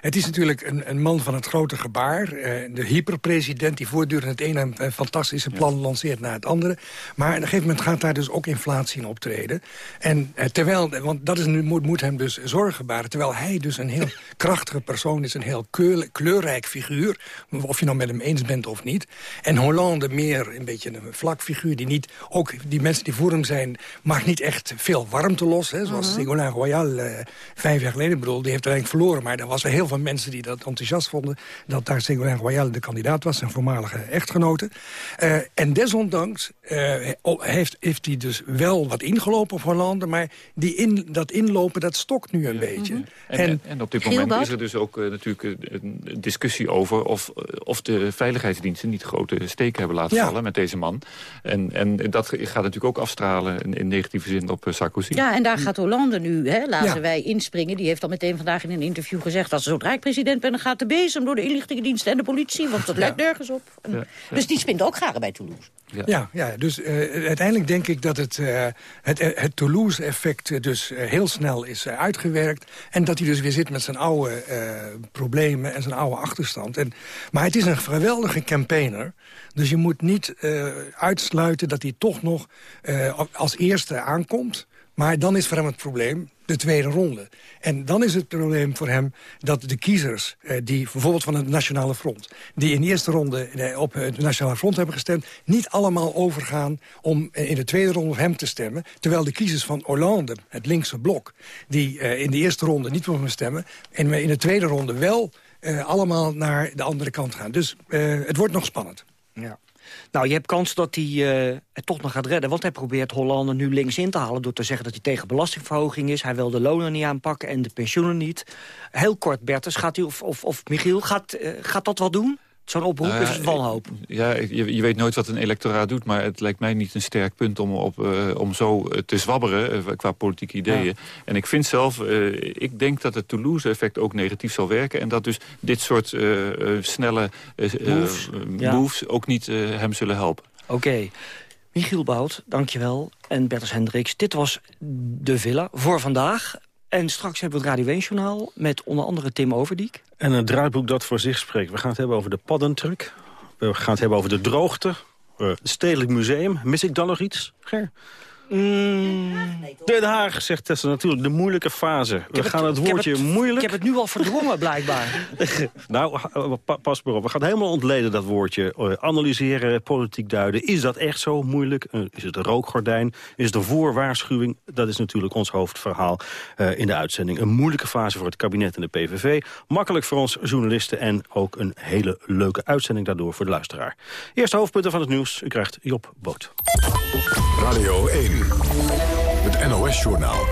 het is natuurlijk een, een man van het grote gebaar. eh, de hyperpresident die voortdurend het ene eh, fantastische plan lanceert naar het andere. Maar op een gegeven moment gaat daar dus ook inflatie in optreden. En eh, terwijl, want dat is nu, moet, moet hem dus zorgen baren. Terwijl hij dus een heel (laughs) krachtige persoon is, een heel keur- kleurrijk figuur. Of je nou met hem eens bent of niet. En Hollande meer een beetje een vlak figuur die niet, ook die mensen die voor hem zijn, maakt niet echt veel warmte los. Hè, zoals. Ségolène Royal vijf jaar geleden. Ik bedoel, die heeft uiteindelijk verloren. Maar er was er heel veel mensen die dat enthousiast vonden... dat daar Ségolène Royal de kandidaat was, zijn voormalige echtgenote. Eh, en desondanks eh, heeft, heeft hij dus wel wat ingelopen op Hollande... maar die in, dat inlopen, dat stokt nu een beetje. En, en, en op dit moment is er dus ook eh, natuurlijk een discussie over... Of, of de veiligheidsdiensten niet grote steken hebben laten Ja. vallen met deze man. En, en dat gaat natuurlijk ook afstralen in, in negatieve zin op Sarkozy. Ja, en daar gaat Hollande nu, hè, laten Ja. wij inspringen. Die heeft al meteen vandaag in een interview gezegd... dat zodra ik president ben, dan gaat de bezem door de inlichtingendiensten en de politie. Want dat lijkt nergens op. En-. Dus die spint ook garen bij Toulouse. Ja, ja, dus eh, uiteindelijk denk ik dat het, eh, het, het Toulouse-effect eh, dus eh, heel snel is eh, uitgewerkt. En dat hij dus weer zit met zijn oude eh, problemen en zijn oude achterstand. En, maar het is een geweldige campaigner. Dus je moet niet eh, uitsluiten dat hij toch nog eh, als eerste aankomt. Maar dan is voor hem het probleem de tweede ronde. En dan is het probleem voor hem dat de kiezers... Eh, die bijvoorbeeld van het Nationale Front... die in de eerste ronde eh, op het Nationale Front hebben gestemd... niet allemaal overgaan om eh, in de tweede ronde op hem te stemmen. Terwijl de kiezers van Hollande, het linkse blok... die in de eerste ronde niet hem stemmen... en in de tweede ronde wel allemaal naar de andere kant gaan. Dus het wordt nog spannend. Ja. Nou, je hebt kans dat hij eh, het toch nog gaat redden. Want hij probeert Hollande nu links in te halen... door te zeggen dat hij tegen belastingverhoging is. Hij wil de lonen niet aanpakken en de pensioenen niet. Heel kort, Bertus, gaat u, of, of, of Michiel, gaat, eh, gaat dat wat doen? Zo'n oproep Nou is het wanhoop. Ja, je, je weet nooit wat een electoraat doet... maar het lijkt mij niet een sterk punt om, op, eh, om zo eh, te zwabberen eh, qua politieke ideeën. Ja. En ik vind zelf, ik denk dat het Toulouse-effect ook negatief zal werken... en dat dus dit soort snelle Moves, ja. moves ook niet hem zullen helpen. Oké. Michiel Bout, dankjewel. En Bertus Hendricks, dit was De Villa voor vandaag. En straks hebben we het Radio 1-journaal met onder andere Tim Overdiek. En een draaiboek dat voor zich spreekt. We gaan het hebben over de paddentruck. We gaan het hebben over de droogte. Uh, Stedelijk Museum. Mis ik dan nog iets, Ger? Mm. Den Haag, zegt Tessa natuurlijk, de moeilijke fase. We gaan het, woordje ik moeilijk... Ik heb het nu al verdrongen, blijkbaar. (laughs) nou, pas maar op. We gaan helemaal ontleden, dat woordje. Uh, analyseren, politiek duiden. Is dat echt zo moeilijk? Uh, is het een rookgordijn? Is het een voorwaarschuwing? Dat is natuurlijk ons hoofdverhaal uh, in de uitzending. Een moeilijke fase voor het kabinet en de PVV. Makkelijk voor ons journalisten en ook een hele leuke uitzending daardoor voor de luisteraar. Eerste hoofdpunten van het nieuws. U krijgt Job Boot. Radio 1. Het NOS-journaal.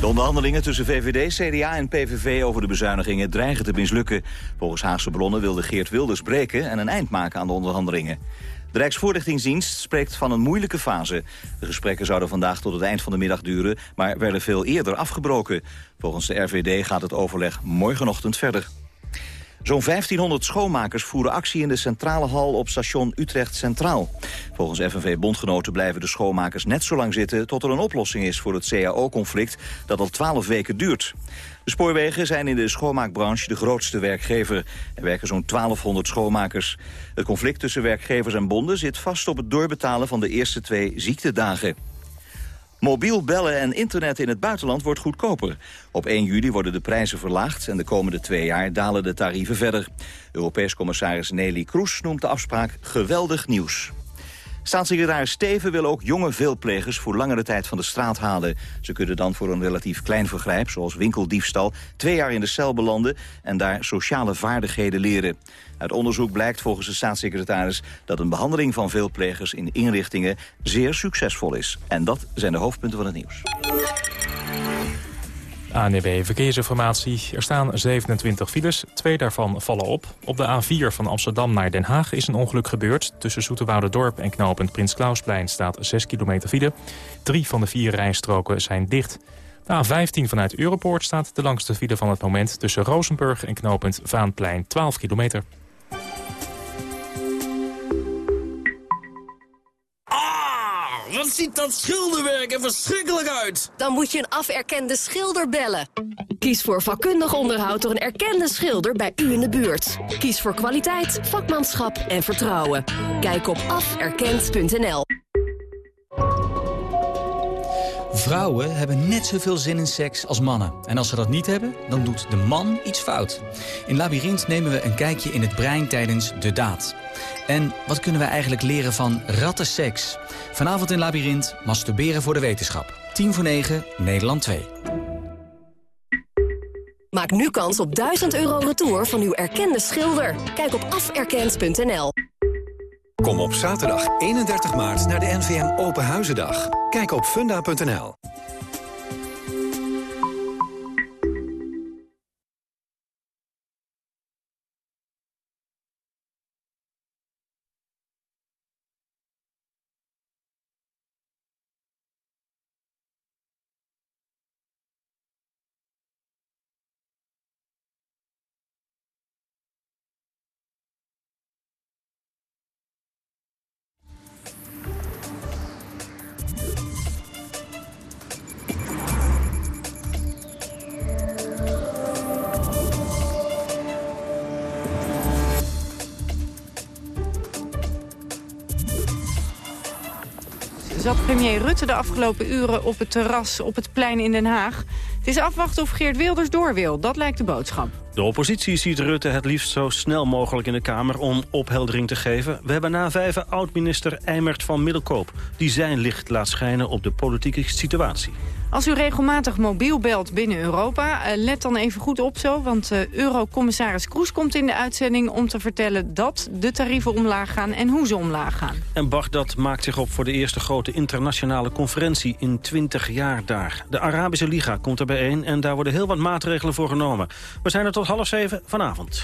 De onderhandelingen tussen VVD, CDA en PVV over de bezuinigingen dreigen te mislukken. Volgens Haagse bronnen wilde Geert Wilders breken en een eind maken aan de onderhandelingen. De Rijksvoorlichtingsdienst spreekt van een moeilijke fase. De gesprekken zouden vandaag tot het eind van de middag duren, maar werden veel eerder afgebroken. Volgens de RVD gaat het overleg morgenochtend verder. Zo'n 1500 schoonmakers voeren actie in de centrale hal op station Utrecht Centraal. Volgens FNV-bondgenoten blijven de schoonmakers net zo lang zitten... tot er een oplossing is voor het CAO-conflict dat al 12 weken duurt. De spoorwegen zijn in de schoonmaakbranche de grootste werkgever. Er werken zo'n 1200 schoonmakers. Het conflict tussen werkgevers en bonden zit vast op het doorbetalen van de eerste twee ziektedagen. Mobiel bellen en internet in het buitenland wordt goedkoper. Op 1 juli worden de prijzen verlaagd en de komende twee jaar dalen de tarieven verder. Europees commissaris Nelly Kroes noemt de afspraak geweldig nieuws. Staatssecretaris Steven wil ook jonge veelplegers voor langere tijd van de straat halen. Ze kunnen dan voor een relatief klein vergrijp, zoals winkeldiefstal, twee jaar in de cel belanden en daar sociale vaardigheden leren. Uit onderzoek blijkt volgens de staatssecretaris dat een behandeling van veelplegers in inrichtingen zeer succesvol is. En dat zijn de hoofdpunten van het nieuws. ANB Verkeersinformatie. Er staan 27 files. Twee daarvan vallen op. Op de A4 van Amsterdam naar Den Haag is een ongeluk gebeurd. Tussen Dorp en knooppunt Prins Klausplein staat 6 kilometer file. Drie van de vier rijstroken zijn dicht. De A15 vanuit Europoort staat de langste file van het moment... tussen Rozenburg en knooppunt Vaanplein 12 kilometer. Wat ziet dat schilderwerk er verschrikkelijk uit! Dan moet je een aferkende schilder bellen. Kies voor vakkundig onderhoud door een erkende schilder bij u in de buurt. Kies voor kwaliteit, vakmanschap en vertrouwen. Kijk op aferkend.nl Vrouwen hebben net zoveel zin in seks als mannen. En als ze dat niet hebben, dan doet de man iets fout. In Labyrinth nemen we een kijkje in het brein tijdens de daad. En wat kunnen we eigenlijk leren van rattenseks? Vanavond in Labyrinth, masturberen voor de wetenschap. 10 voor 9, Nederland 2. Maak nu kans op 1000 euro retour van uw erkende schilder. Kijk op aferkend.nl. Kom op zaterdag 31 maart naar de NVM Open Huizendag. Kijk op funda.nl. premier Rutte de afgelopen uren op het terras op het plein in Den Haag. Het is afwachten of Geert Wilders door wil. Dat lijkt de boodschap. De oppositie ziet Rutte het liefst zo snel mogelijk in de Kamer om opheldering te geven. We hebben na vijven oud-minister Eimert van Middelkoop... die zijn licht laat schijnen op de politieke situatie. Als u regelmatig mobiel belt binnen Europa, eh, let dan even goed op zo. Want uh, Eurocommissaris Kroes komt in de uitzending om te vertellen dat de tarieven omlaag gaan en hoe ze omlaag gaan. En Bagdad maakt zich op voor de eerste grote internationale conferentie in 20 jaar daar. De Arabische Liga komt er bijeen en daar worden heel wat maatregelen voor genomen. We zijn er tot half zeven vanavond.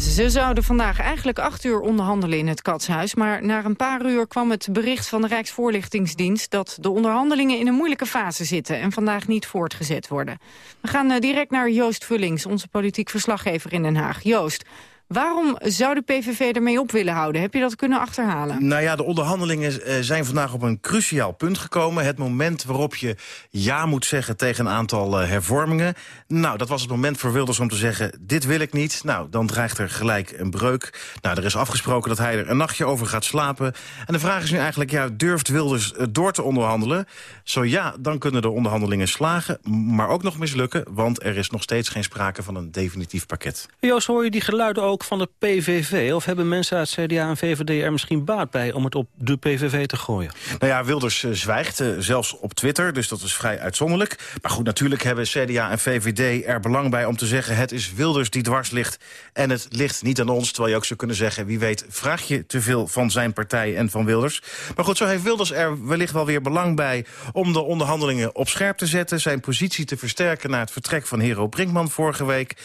Ze zouden vandaag eigenlijk acht uur onderhandelen in het Katshuis... maar na een paar uur kwam het bericht van de Rijksvoorlichtingsdienst... dat de onderhandelingen in een moeilijke fase zitten... en vandaag niet voortgezet worden. We gaan eh, direct naar Joost Vullings, onze politiek verslaggever in Den Haag. Joost, Waarom zou de PVV ermee op willen houden? Heb je dat kunnen achterhalen? Nou ja, de onderhandelingen eh, zijn vandaag op een cruciaal punt gekomen. Het moment waarop je ja moet zeggen tegen een aantal eh, hervormingen. Nou, dat was het moment voor Wilders om te zeggen... dit wil ik niet. Nou, dan dreigt er gelijk een breuk. Nou, er is afgesproken dat hij er een nachtje over gaat slapen. En de vraag is nu eigenlijk, ja, durft Wilders eh, door te onderhandelen? Zo ja, dan kunnen de onderhandelingen slagen, maar ook nog mislukken... want er is nog steeds geen sprake van een definitief pakket. Joost, hoor je die geluiden ook van de PVV? Of hebben mensen uit CDA en VVD er misschien baat bij... om het op de PVV te gooien? Nou ja, Wilders uh, zwijgt, uh, zelfs op Twitter, dus dat is vrij uitzonderlijk. Maar goed, natuurlijk hebben CDA en VVD er belang bij om te zeggen... het is Wilders die dwars ligt en het ligt niet aan ons. Terwijl je ook zou kunnen zeggen, wie weet vraag je te veel van zijn partij en van Wilders. Maar goed, zo heeft Wilders er wellicht wel weer belang bij... om de onderhandelingen op scherp te zetten... zijn positie te versterken na het vertrek van Hero Brinkman vorige week.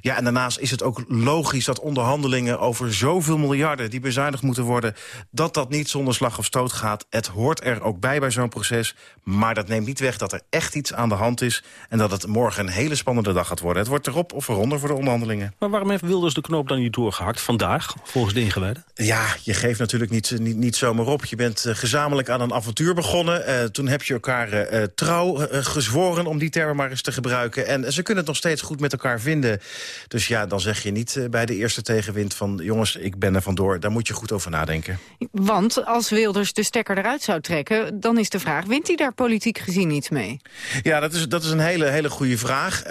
Ja, en daarnaast is het ook logisch dat onderhandelingen over zoveel miljarden... die bezuinigd moeten worden, dat dat niet zonder slag of stoot gaat. Het hoort er ook bij bij zo'n proces. Maar dat neemt niet weg dat er echt iets aan de hand is... en dat het morgen een hele spannende dag gaat worden. Het wordt erop of eronder voor de onderhandelingen. Maar waarom heeft Wilders de knoop dan niet doorgehakt vandaag, volgens de ingewijden? Ja, je geeft natuurlijk niet, niet, niet zomaar op. Je bent uh, gezamenlijk aan een avontuur begonnen. Uh, toen heb je elkaar uh, trouw gezworen, om die termen maar eens te gebruiken. En ze kunnen het nog steeds goed met elkaar vinden. Dus ja, dan zeg je niet bij de eerste tegenwind van... jongens, ik ben er vandoor. Daar moet je goed over nadenken. Want als Wilders de stekker eruit zou trekken... dan is de vraag, wint hij daar politiek gezien iets mee? Ja, dat is, dat is een hele, hele goede vraag.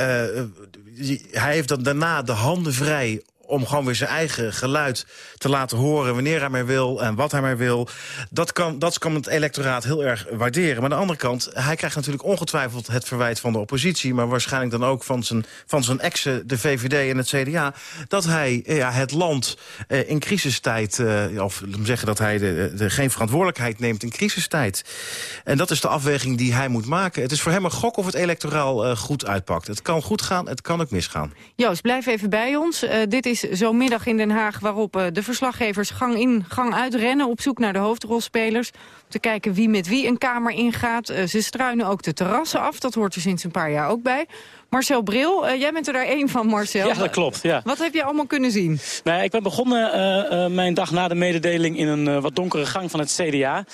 hij heeft dan daarna de handen vrij om gewoon weer zijn eigen geluid te laten horen... wanneer hij maar wil en wat hij maar wil. Dat kan, dat kan het electoraat heel erg waarderen. Maar aan de andere kant, hij krijgt natuurlijk ongetwijfeld het verwijt van de oppositie... maar waarschijnlijk dan ook van zijn, van zijn exen, de VVD en het CDA... dat hij ja, het land eh, in crisistijd... Eh, of zeggen dat hij de, de, geen verantwoordelijkheid neemt in crisistijd. En dat is de afweging die hij moet maken. Het is voor hem een gok of het electoraal uh, goed uitpakt. Het kan goed gaan, het kan ook misgaan. Joost, blijf even bij ons. Uh, dit is is zo'n middag in Den Haag waarop uh, de verslaggevers gang in, gang uit rennen... op zoek naar de hoofdrolspelers. Om te kijken wie met wie een kamer ingaat. Uh, ze struinen ook de terrassen af, dat hoort er sinds een paar jaar ook bij. Marcel Bril, uh, jij bent er daar één van, Marcel. Ja, dat klopt. Ja. Wat heb je allemaal kunnen zien? Nou, ik ben begonnen uh, uh, mijn dag na de mededeling in een wat donkere gang van het CDA.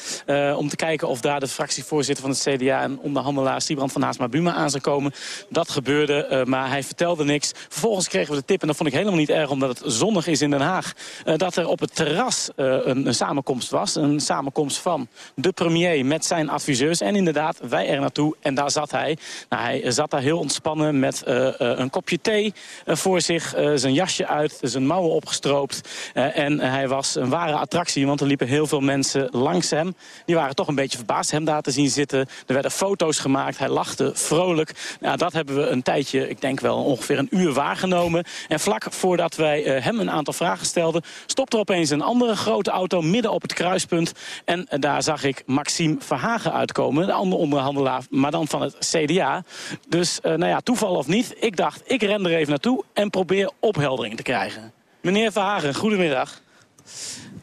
om te kijken of daar de fractievoorzitter van het CDA en onderhandelaar Siebrand van Haasma Buma aan zou komen. Dat gebeurde, maar hij vertelde niks. Vervolgens kregen we de tip, en dat vond ik helemaal niet erg omdat het zonnig is in Den Haag. dat er op het terras een, een, samenkomst was. Een samenkomst van de premier met zijn adviseurs. En inderdaad, wij er naartoe en daar zat hij. Nou, hij zat daar heel ontspannen met uh, uh, een kopje thee voor zich, zijn jasje uit, zijn mouwen opgestroopt. en hij was een ware attractie, want er liepen heel veel mensen langs hem. Die waren toch een beetje verbaasd hem daar te zien zitten. Er werden foto's gemaakt, hij lachte vrolijk. Nou, dat hebben we een tijdje, ik denk wel ongeveer een uur waargenomen. En vlak voordat wij hem een aantal vragen stelden... stopte er opeens een andere grote auto midden op het kruispunt. En daar zag ik Maxime Verhagen uitkomen, de andere onderhandelaar... maar dan van het CDA. Dus nou ja, toeval of niet, ik dacht, ik ren er even naartoe en probeer opheldering te krijgen. Meneer Verhagen, goedemiddag.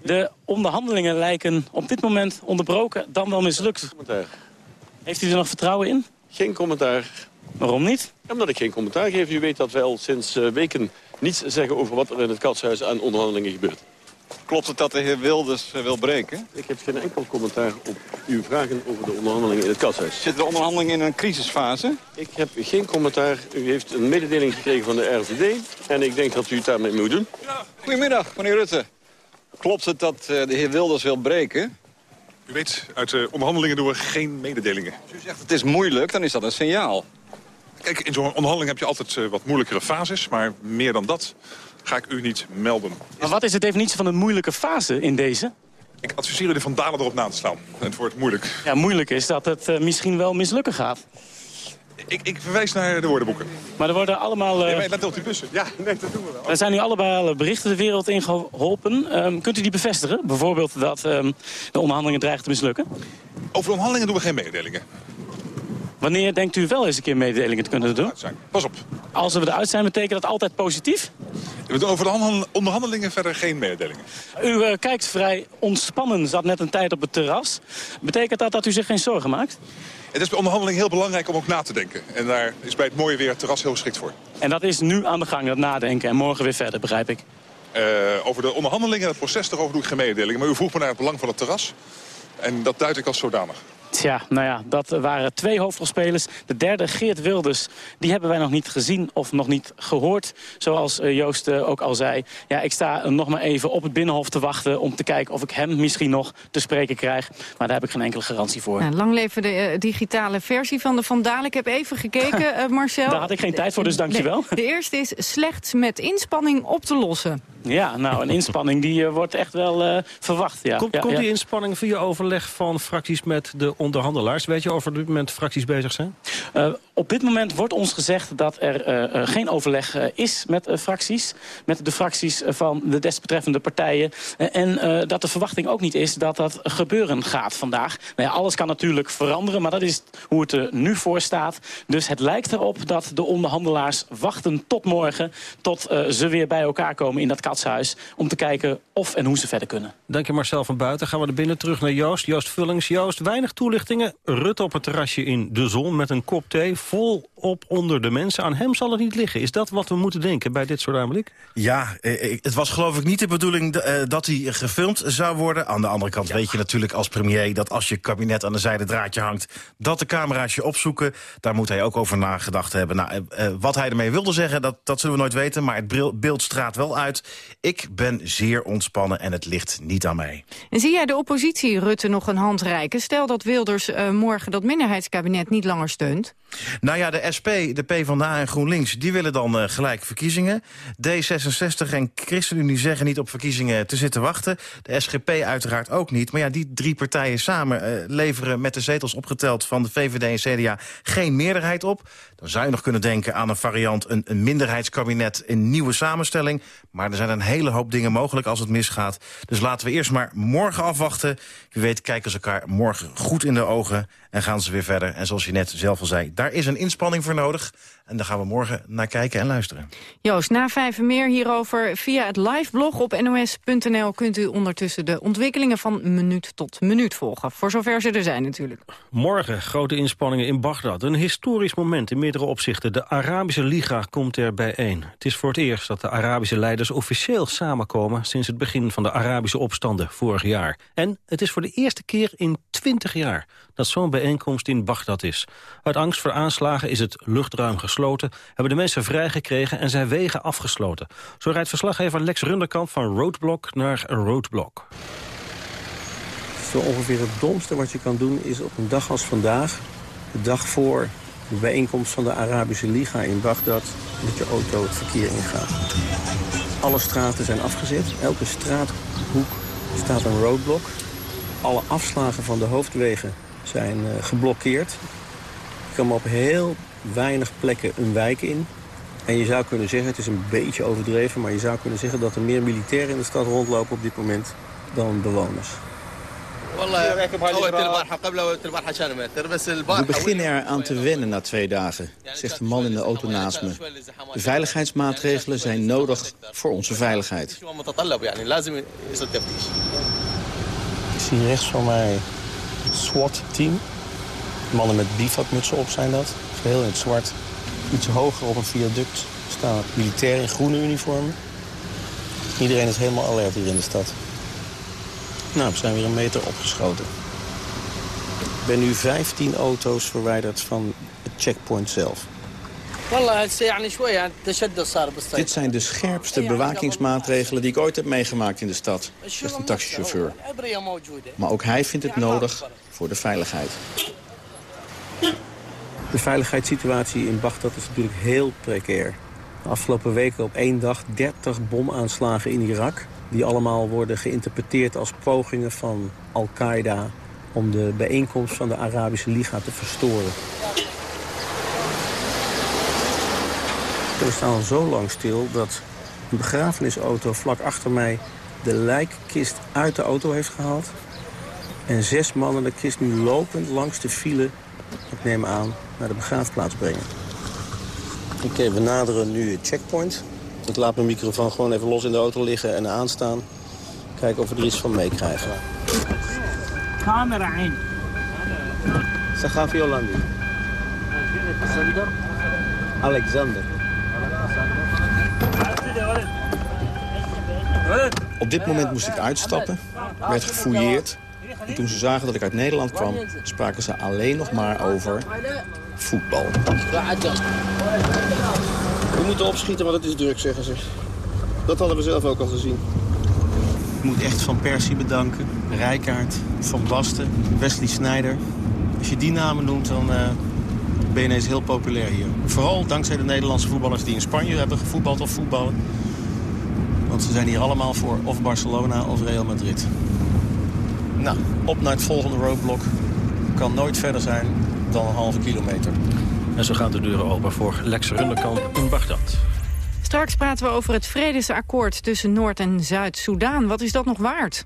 De onderhandelingen lijken op dit moment onderbroken, dan wel mislukt. Commentaar. Heeft u er nog vertrouwen in? Geen commentaar. Waarom niet? Omdat ik geen commentaar geef. U weet dat wij al sinds uh, weken niets zeggen over wat er in het katshuis aan onderhandelingen gebeurt. Klopt het dat de heer Wilders wil breken? Ik heb geen enkel commentaar op uw vragen over de onderhandelingen in het katshuis. Zitten de onderhandelingen in een crisisfase? Ik heb geen commentaar. U heeft een mededeling gekregen van de RVD. En ik denk dat u het daarmee moet doen. Ja. Goedemiddag, meneer Rutte. Klopt het dat de heer Wilders wil breken? U weet, uit de onderhandelingen doen we geen mededelingen. Als u zegt het is moeilijk, dan is dat een signaal. Kijk, in zo'n onderhandeling heb je altijd wat moeilijkere fases. Maar meer dan dat ga ik u niet melden. Maar wat is de definitie van een moeilijke fase in deze? Ik adviseer u de Van Dalen erop na te slaan. Het wordt moeilijk. Ja, moeilijk is dat het uh, misschien wel mislukken gaat. Ik, ik, verwijs naar de woordenboeken. Maar er worden allemaal... Uh... Nee, maar let op die bussen. Ja, nee, dat doen we wel. Er zijn nu allebei alle berichten de wereld in geholpen. Um, kunt u die bevestigen? Bijvoorbeeld dat um, de onderhandelingen dreigen te mislukken? Over de onderhandelingen doen we geen mededelingen. Wanneer denkt u wel eens een keer mededelingen te kunnen doen? Pas op. Als we eruit zijn, betekent dat altijd positief? We doen over de onderhandelingen verder geen mededelingen. U uh, kijkt vrij ontspannen, zat net een tijd op het terras. Betekent dat dat u zich geen zorgen maakt? Het is bij onderhandeling heel belangrijk om ook na te denken. En daar is bij het mooie weer het terras heel geschikt voor. En dat is nu aan de gang, dat nadenken. En morgen weer verder, begrijp ik. Uh, over de onderhandelingen en het proces daarover doe ik geen mededeling. Maar u vroeg me naar het belang van het terras. En dat duid ik als zodanig. Tja, nou ja, dat waren twee hoofdrolspelers. De derde, Geert Wilders, die hebben wij nog niet gezien of nog niet gehoord. Zoals eh, Joost eh, ook al zei. Ja, ik sta nog maar even op het Binnenhof te wachten... om te kijken of ik hem misschien nog te spreken krijg. Maar daar heb ik geen enkele garantie voor. Ja, lang leven de uh, digitale versie van de Vandaal. Ik heb even gekeken, (laughs) Marcel. Daar had ik geen tijd voor, dus dankjewel. Nee, de eerste is slechts met inspanning op te lossen. Ja, nou, een inspanning die wordt echt wel verwacht. Ja. Komt, ja, komt ja. die inspanning via overleg van fracties met de onderhandelaars? Weet je of er op dit moment fracties bezig zijn? Uh, op dit moment wordt ons gezegd dat er geen overleg is met fracties. Met de fracties van de desbetreffende partijen. en dat de verwachting ook niet is dat dat gebeuren gaat vandaag. Nou ja, alles kan natuurlijk veranderen, maar dat is hoe het er nu voor staat. Dus het lijkt erop dat de onderhandelaars wachten tot morgen... tot ze weer bij elkaar komen in dat om te kijken of en hoe ze verder kunnen. Dank je Marcel van Buiten. Gaan we er binnen terug naar Joost. Joost Vullings. Joost, weinig toelichtingen. Rutte op het terrasje in de zon met een kop thee... vol op onder de mensen. Aan hem zal het niet liggen. Is dat wat we moeten denken bij dit soort aanblik? Ja, eh, het was geloof ik niet de bedoeling uh, dat hij gefilmd zou worden. Aan de andere kant ja. weet je natuurlijk als premier... dat als je kabinet aan de zijde draadje hangt... dat de camera's je opzoeken. Daar moet hij ook over nagedacht hebben. Nou, wat hij ermee wilde zeggen, dat, dat zullen we nooit weten. Maar het beeld straat wel uit. Ik ben zeer ontspannen en het ligt niet aan mij. En zie jij de oppositie Rutte nog een hand reiken? Stel dat Wilders morgen dat minderheidskabinet niet langer steunt. Nou ja, de SP, de PvdA en GroenLinks, die willen dan uh, gelijk verkiezingen. D66 en ChristenUnie zeggen niet op verkiezingen te zitten wachten. De SGP uiteraard ook niet. Maar ja, die drie partijen samen uh, leveren met de zetels opgeteld van de VVD en CDA geen meerderheid op. Dan zou je nog kunnen denken aan een variant, een, een minderheidskabinet in nieuwe samenstelling. Maar er zijn een hele hoop dingen mogelijk als het misgaat. Dus laten we eerst maar morgen afwachten. Wie weet kijken ze elkaar morgen goed in de ogen en gaan ze weer verder. En zoals je net zelf al zei, daar is een inspanning voor nodig. En daar gaan we morgen naar kijken en luisteren. Joost, na vijf meer hierover via het liveblog op nos.nl... kunt u ondertussen de ontwikkelingen van minuut tot minuut volgen. Voor zover ze er zijn natuurlijk. Morgen grote inspanningen in Bagdad. Een historisch moment in meerdere opzichten. De Arabische Liga komt er bijeen. Het is voor het eerst dat de Arabische leiders officieel samenkomen... sinds het begin van de Arabische opstanden vorig jaar. En het is voor de eerste keer in twintig jaar... dat zo'n bijeenkomst in Bagdad is. Uit angst voor aanslagen is het luchtruim gesloten... hebben de mensen vrijgekregen en zijn wegen afgesloten. Zo rijdt verslaggever Lex Runderkamp van Roadblock naar Roadblock. Zo ongeveer het domste wat je kan doen is op een dag als vandaag... de dag voor de bijeenkomst van de Arabische Liga in Bagdad... met je auto het verkeer ingaat. Alle straten zijn afgezet. Elke straathoek staat een roadblock. Alle afslagen van de hoofdwegen zijn uh, geblokkeerd. Je kan maar op heel weinig plekken een wijk in. En je zou kunnen zeggen, het is een beetje overdreven... maar je zou kunnen zeggen dat er meer militairen in de stad rondlopen op dit moment dan bewoners. We beginnen er aan te wennen na twee dagen, zegt de man in de auto naast me. De veiligheidsmaatregelen zijn nodig voor onze veiligheid. Ik zie rechts van mij SWAT-team. Mannen met bivakmutsen op zijn dat. Geheel in het zwart. Iets hoger op een viaduct staan militairen in groene uniformen. Iedereen is helemaal alert hier in de stad. Nou, we zijn weer een meter opgeschoten. Ik ben nu 15 auto's verwijderd van het checkpoint zelf. Dit zijn de scherpste bewakingsmaatregelen die ik ooit heb meegemaakt in de stad, zegt een taxichauffeur. Maar ook hij vindt het nodig voor de veiligheid. De veiligheidssituatie in Bagdad is natuurlijk heel precair. De afgelopen weken op één dag 30 bomaanslagen in Irak... die allemaal worden geïnterpreteerd als pogingen van Al-Qaeda... om de bijeenkomst van de Arabische Liga te verstoren. We staan zo lang stil dat een begrafenisauto vlak achter mij... de lijkkist uit de auto heeft gehaald. En zes mannen de kist nu lopend langs de file, ik neem aan, naar de begraafplaats brengen. Oké, we naderen nu het checkpoint. Ik laat mijn microfoon gewoon even los in de auto liggen en aanstaan. Kijken of we er iets van meekrijgen. Camera in. Sagafi Hollandi. Alexander. Op dit moment moest ik uitstappen, werd gefouilleerd. En toen ze zagen dat ik uit Nederland kwam, spraken ze alleen nog maar over voetbal. We moeten opschieten, want het is druk, zeggen ze. Dat hadden we zelf ook al gezien. Ik moet echt Van Persie bedanken, Rijkaard, Van Basten, Wesley Snijder. Als je die namen noemt, dan uh, ben je ineens heel populair hier. Vooral dankzij de Nederlandse voetballers die in Spanje hebben gevoetbald of voetballen. Want ze zijn hier allemaal voor of Barcelona of Real Madrid. Nou, op naar het volgende roadblock. Kan nooit verder zijn dan een halve kilometer. En zo gaan de deuren open voor Lex Runderkamp in Bagdad. Straks praten we over het vredesakkoord tussen Noord- en Zuid-Soedan. Wat is dat nog waard?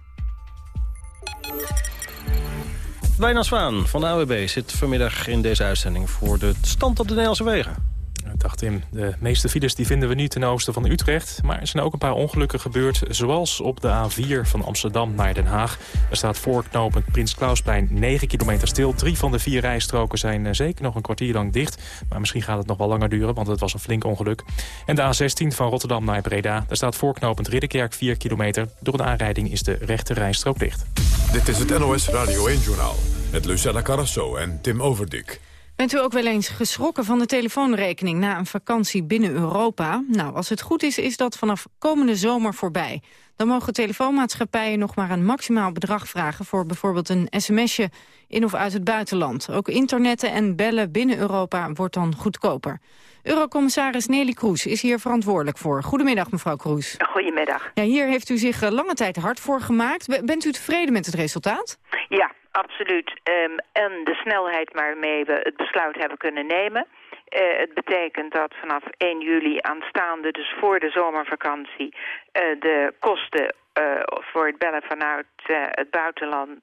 Wijnand Zwaan van de AWB zit vanmiddag in deze uitzending... voor de stand op de Nederlandse wegen. Dag Tim. De meeste files die vinden we nu ten oosten van Utrecht. Maar er zijn ook een paar ongelukken gebeurd. Zoals op de A4 van Amsterdam naar Den Haag. Er staat voorknopend Prins Klausplein 9 kilometer stil. Drie van de vier rijstroken zijn eh, zeker nog een kwartier lang dicht. Maar misschien gaat het nog wel langer duren, want het was een flink ongeluk. En de A16 van Rotterdam naar Breda. Daar staat voorknopend Ridderkerk 4 kilometer. Door een aanrijding is de rechte rijstrook dicht. Dit is het NOS Radio 1-journaal. Met Lucella Carrasso en Tim Overdik. Bent u ook wel eens geschrokken van de telefoonrekening na een vakantie binnen Europa? Nou, als het goed is, is dat vanaf komende zomer voorbij. Dan mogen telefoonmaatschappijen nog maar een maximaal bedrag vragen... voor bijvoorbeeld een sms'je in of uit het buitenland. Ook internetten en bellen binnen Europa wordt dan goedkoper. Eurocommissaris Nelly Kroes is hier verantwoordelijk voor. Goedemiddag, mevrouw Kroes. Goedemiddag. Ja, hier heeft u zich eh, lange tijd hard voor gemaakt. Bent u tevreden met het resultaat? Ja, absoluut. Um, en de snelheid waarmee we het besluit hebben kunnen nemen. Uh, het betekent dat vanaf 1 juli aanstaande, dus voor de zomervakantie, uh, de kosten uh, voor het bellen vanuit het buitenland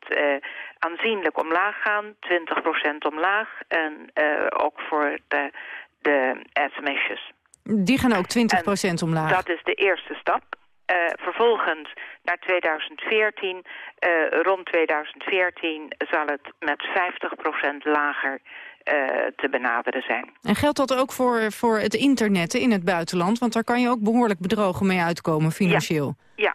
aanzienlijk omlaag gaan. 20% omlaag. En ook voor de, de sms'jes. Die gaan ook 20% omlaag? Dat is de eerste stap. Uh, vervolgens naar 2014, uh, rond 2014 zal het met 50% lager uh, te benaderen zijn. En geldt dat ook voor, voor het internet in het buitenland? Want daar kan je ook behoorlijk bedrogen mee uitkomen financieel. Ja,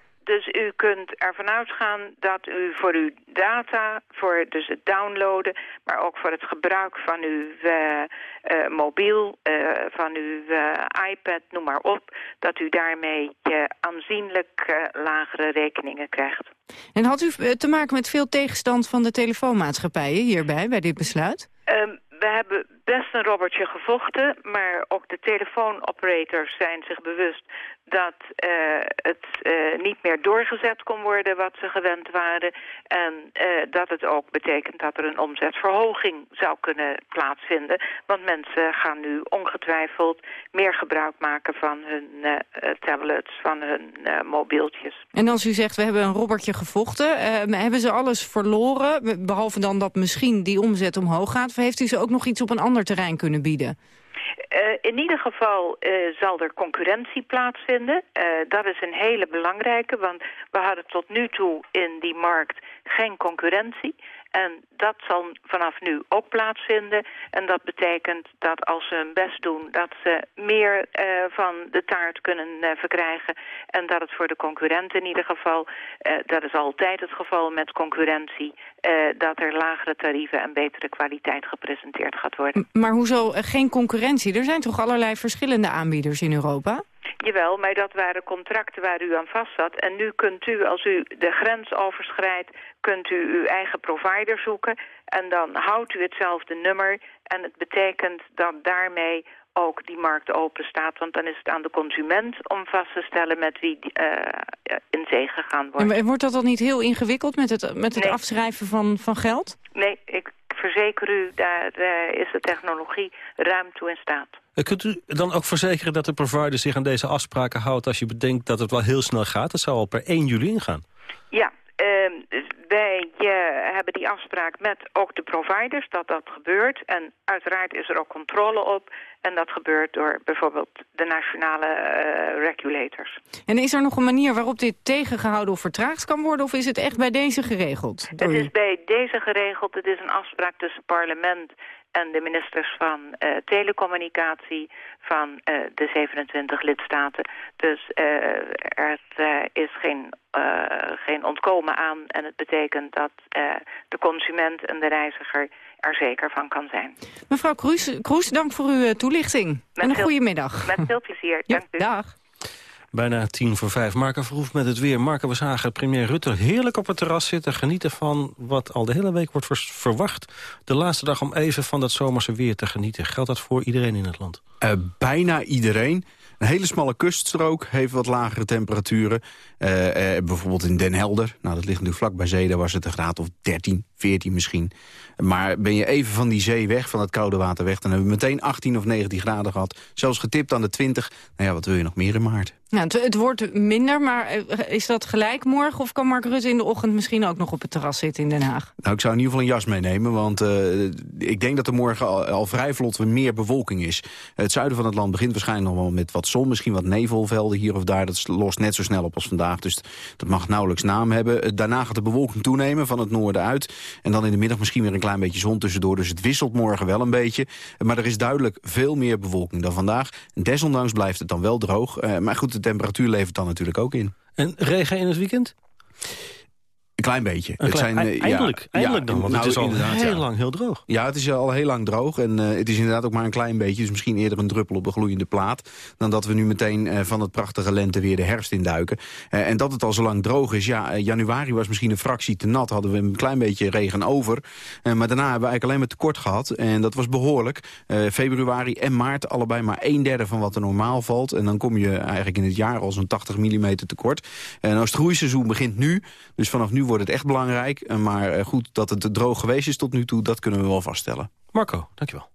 u kunt ervan uitgaan dat u voor uw data, voor dus het downloaden... maar ook voor het gebruik van uw uh, uh, mobiel, uh, van uw iPad, noem maar op... dat u daarmee aanzienlijk lagere rekeningen krijgt. En had u te maken met veel tegenstand van de telefoonmaatschappijen hierbij, bij dit besluit? Um, we hebben best een robbertje gevochten, maar ook de telefoonoperators zijn zich bewust dat uh, het uh, niet meer doorgezet kon worden wat ze gewend waren. En uh, dat het ook betekent dat er een omzetverhoging zou kunnen plaatsvinden. Want mensen gaan nu ongetwijfeld meer gebruik maken van hun tablets, van hun mobieltjes. En als u zegt we hebben een robbertje gevochten, hebben ze alles verloren? Behalve dan dat misschien die omzet omhoog gaat. Heeft u ze ook nog iets op een ander terrein kunnen bieden? Uh, in ieder geval uh, zal er concurrentie plaatsvinden. Uh, dat is een hele belangrijke, want we hadden tot nu toe in die markt geen concurrentie. En dat zal vanaf nu ook plaatsvinden. En dat betekent dat als ze hun best doen... dat ze meer uh, van de taart kunnen uh, verkrijgen. En dat het voor de concurrent in ieder geval... Uh, dat is altijd het geval met concurrentie... dat er lagere tarieven en betere kwaliteit gepresenteerd gaat worden. Maar hoezo geen concurrentie? Er zijn toch allerlei verschillende aanbieders in Europa? Jawel, maar dat waren contracten waar u aan vast zat. En nu kunt u, als u de grens overschrijdt, kunt u uw eigen provider zoeken. En dan houdt u hetzelfde nummer. En het betekent dat daarmee ook die markt open staat. Want dan is het aan de consument om vast te stellen met wie uh, in zee gegaan wordt. En wordt dat dan niet heel ingewikkeld met het, met het nee. afschrijven van, van geld? Nee, ik verzeker u, daar uh, is de technologie ruim toe in staat. Kunt u dan ook verzekeren dat de provider zich aan deze afspraken houdt... als je bedenkt dat het wel heel snel gaat? Dat zou al per 1 juli ingaan. Ja, uh, wij je hebben die afspraak met ook de providers dat dat gebeurt. En uiteraard is er ook controle op. En dat gebeurt door bijvoorbeeld de nationale uh, regulators. En is er nog een manier waarop dit tegengehouden of vertraagd kan worden? Of is het echt bij deze geregeld? Het is bij deze geregeld. Het is een afspraak tussen parlement en de ministers van uh, telecommunicatie van uh, de 27 lidstaten. Dus uh, er is geen, geen ontkomen aan en het betekent dat de consument en de reiziger er zeker van kan zijn. Mevrouw Kroes, Kroes dank voor uw toelichting. en een goede middag. Met veel plezier. (laughs) Dank u. Dag. Bijna tien voor vijf. Marken Verhoef met het weer. Marken, we zagen premier Rutte heerlijk op het terras zitten... genieten van wat al de hele week wordt verwacht. De laatste dag om even van dat zomerse weer te genieten. Geldt dat voor iedereen in het land? Uh, bijna iedereen. Een hele smalle kuststrook heeft wat lagere temperaturen. Uh, uh, bijvoorbeeld in Den Helder. Nou, dat ligt nu vlak bij zee. Daar was het een graad of 13, 14 misschien. Maar ben je even van die zee weg, van het koude water weg... dan hebben we meteen 18 of 19 graden gehad. Zelfs getipt aan de 20. Nou ja, wat wil je nog meer in maart? Nou, het, wordt minder, maar eh, is dat gelijk morgen... of kan Mark Rutte in de ochtend misschien ook nog op het terras zitten in Den Haag? Nou, ik zou in ieder geval een jas meenemen... want uh, ik denk dat er morgen al, vrij vlot weer meer bewolking is. Het zuiden van het land begint waarschijnlijk nog wel met wat zon... misschien wat nevelvelden hier of daar. Dat lost net zo snel op als vandaag, dus dat mag nauwelijks naam hebben. Daarna gaat de bewolking toenemen van het noorden uit. En dan in de middag misschien weer een klein beetje zon tussendoor. Dus het wisselt morgen wel een beetje. Maar er is duidelijk veel meer bewolking dan vandaag. Desondanks blijft het dan wel droog. Maar goed, temperatuur levert dan natuurlijk ook in. En regen in het weekend? Een klein beetje. Een klein, het zijn, eindelijk, ja, eindelijk dan, want nou, het is al heel ja. lang heel droog. Ja, het is al heel lang droog. En uh, het is inderdaad ook maar een klein beetje. Dus misschien eerder een druppel op een gloeiende plaat. Dan dat we nu meteen uh, van het prachtige lente weer de herfst induiken. Uh, en dat het al zo lang droog is. Ja, januari was misschien een fractie te nat. Hadden we een klein beetje regen over. maar daarna hebben we eigenlijk alleen maar tekort gehad. En dat was behoorlijk. februari en maart allebei maar een derde van wat er normaal valt. En dan kom je eigenlijk in het jaar al zo'n 80 mm tekort. En als het groeiseizoen begint nu. Dus vanaf nu wordt het echt belangrijk. Maar goed, dat het droog geweest is tot nu toe, dat kunnen we wel vaststellen. Marco, dankjewel.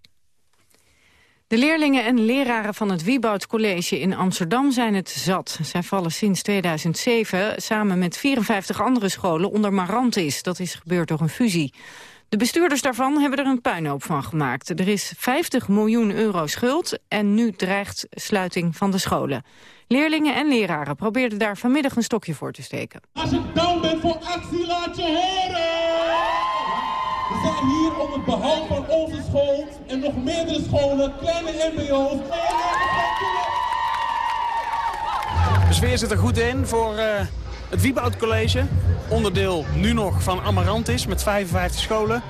De leerlingen en leraren van het Wieboud College in Amsterdam zijn het zat. Zij vallen sinds 2007 samen met 54 andere scholen onder Marantis. Dat is gebeurd door een fusie. De bestuurders daarvan hebben er een puinhoop van gemaakt. Er is 50 miljoen euro schuld en nu dreigt sluiting van de scholen. Leerlingen en leraren probeerden daar vanmiddag een stokje voor te steken. Als je down bent voor actie, laat je horen! We zijn hier om het behoud van onze school en nog meerdere scholen, kleine mbo's... De sfeer zit er goed in voor uh, het Wieboud College. Onderdeel nu nog van Amarantis met 55 scholen.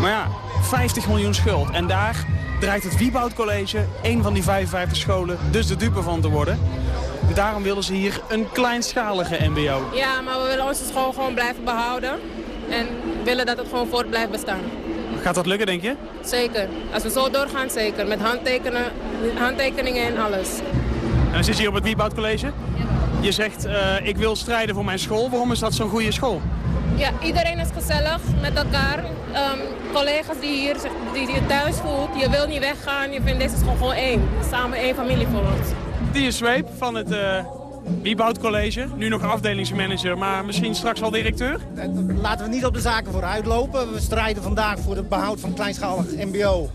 Maar ja, 50 miljoen schuld. En daar dreigt het Wieboud College, een van die 55 scholen, dus de dupe van te worden. Daarom willen ze hier een kleinschalige mbo. Ja, maar we willen onze school gewoon blijven behouden. En willen dat het gewoon voort blijft bestaan. Gaat dat lukken, denk je? Zeker. Als we zo doorgaan, zeker. Met handtekenen, handtekeningen en alles. En dan zit je hier op het Wieboud College. Je zegt, uh, ik wil strijden voor mijn school. Waarom is dat zo'n goede school? Ja, iedereen is gezellig met elkaar. Um, collega's die hier die je thuis voelt. Je wil niet weggaan. Je vindt deze school gewoon één. Samen één familie voor ons. Die is Zweep van het uh, Wieboud College. Nu nog afdelingsmanager, maar misschien straks wel directeur? Laten we niet op de zaken vooruit lopen. We strijden vandaag voor het behoud van kleinschalig mbo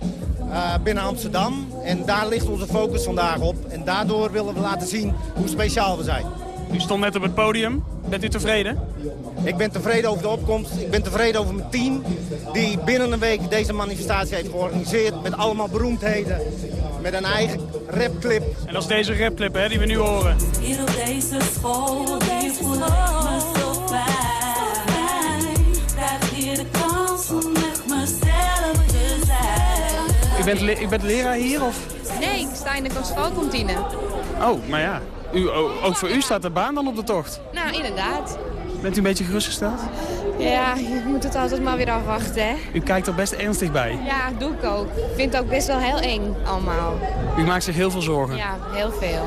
uh, binnen Amsterdam. En daar ligt onze focus vandaag op. En daardoor willen we laten zien hoe speciaal we zijn. U stond net op het podium. Bent u tevreden? Ik ben tevreden over de opkomst. Ik ben tevreden over mijn team. Die binnen een week deze manifestatie heeft georganiseerd. Met allemaal beroemdheden. Met een eigen rapclip. En dat is deze rapclip hè, die we nu horen. Hier op deze school, hier me U bent, u bent leraar hier of? Nee, ik sta in de schoolkantine. Oh, maar ja. U, ook voor u staat de baan dan op de tocht? Nou, inderdaad. Bent u een beetje gerustgesteld? Ja, je moet het altijd maar weer afwachten, hè? U kijkt er best ernstig bij. Ja, doe ik ook. Ik vind het ook best wel heel eng, allemaal. U maakt zich heel veel zorgen? Ja, heel veel.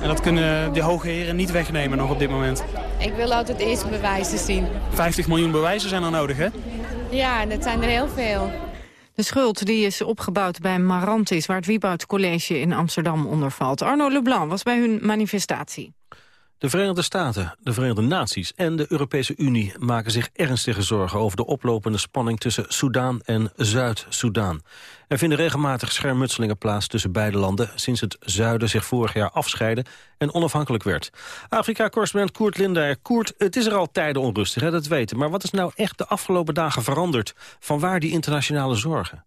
En dat kunnen de hoge heren niet wegnemen nog op dit moment? Ik wil altijd eerst bewijzen zien. 50 miljoen bewijzen zijn er nodig, hè? Ja, dat zijn er heel veel. De schuld die is opgebouwd bij Marantis, waar het Wieboud College in Amsterdam onder valt. Arno Leblanc was bij hun manifestatie. De Verenigde Staten, de Verenigde Naties en de Europese Unie maken zich ernstige zorgen over de oplopende spanning tussen Soedan en Zuid-Soedan. Er vinden regelmatig schermutselingen plaats tussen beide landen sinds het zuiden zich vorig jaar afscheidde en onafhankelijk werd. Afrika-correspondent Koert Lindeyer. Koert, het is er al tijden onrustig, hè, dat weten. Maar wat is nou echt de afgelopen dagen veranderd? Vanwaar die internationale zorgen?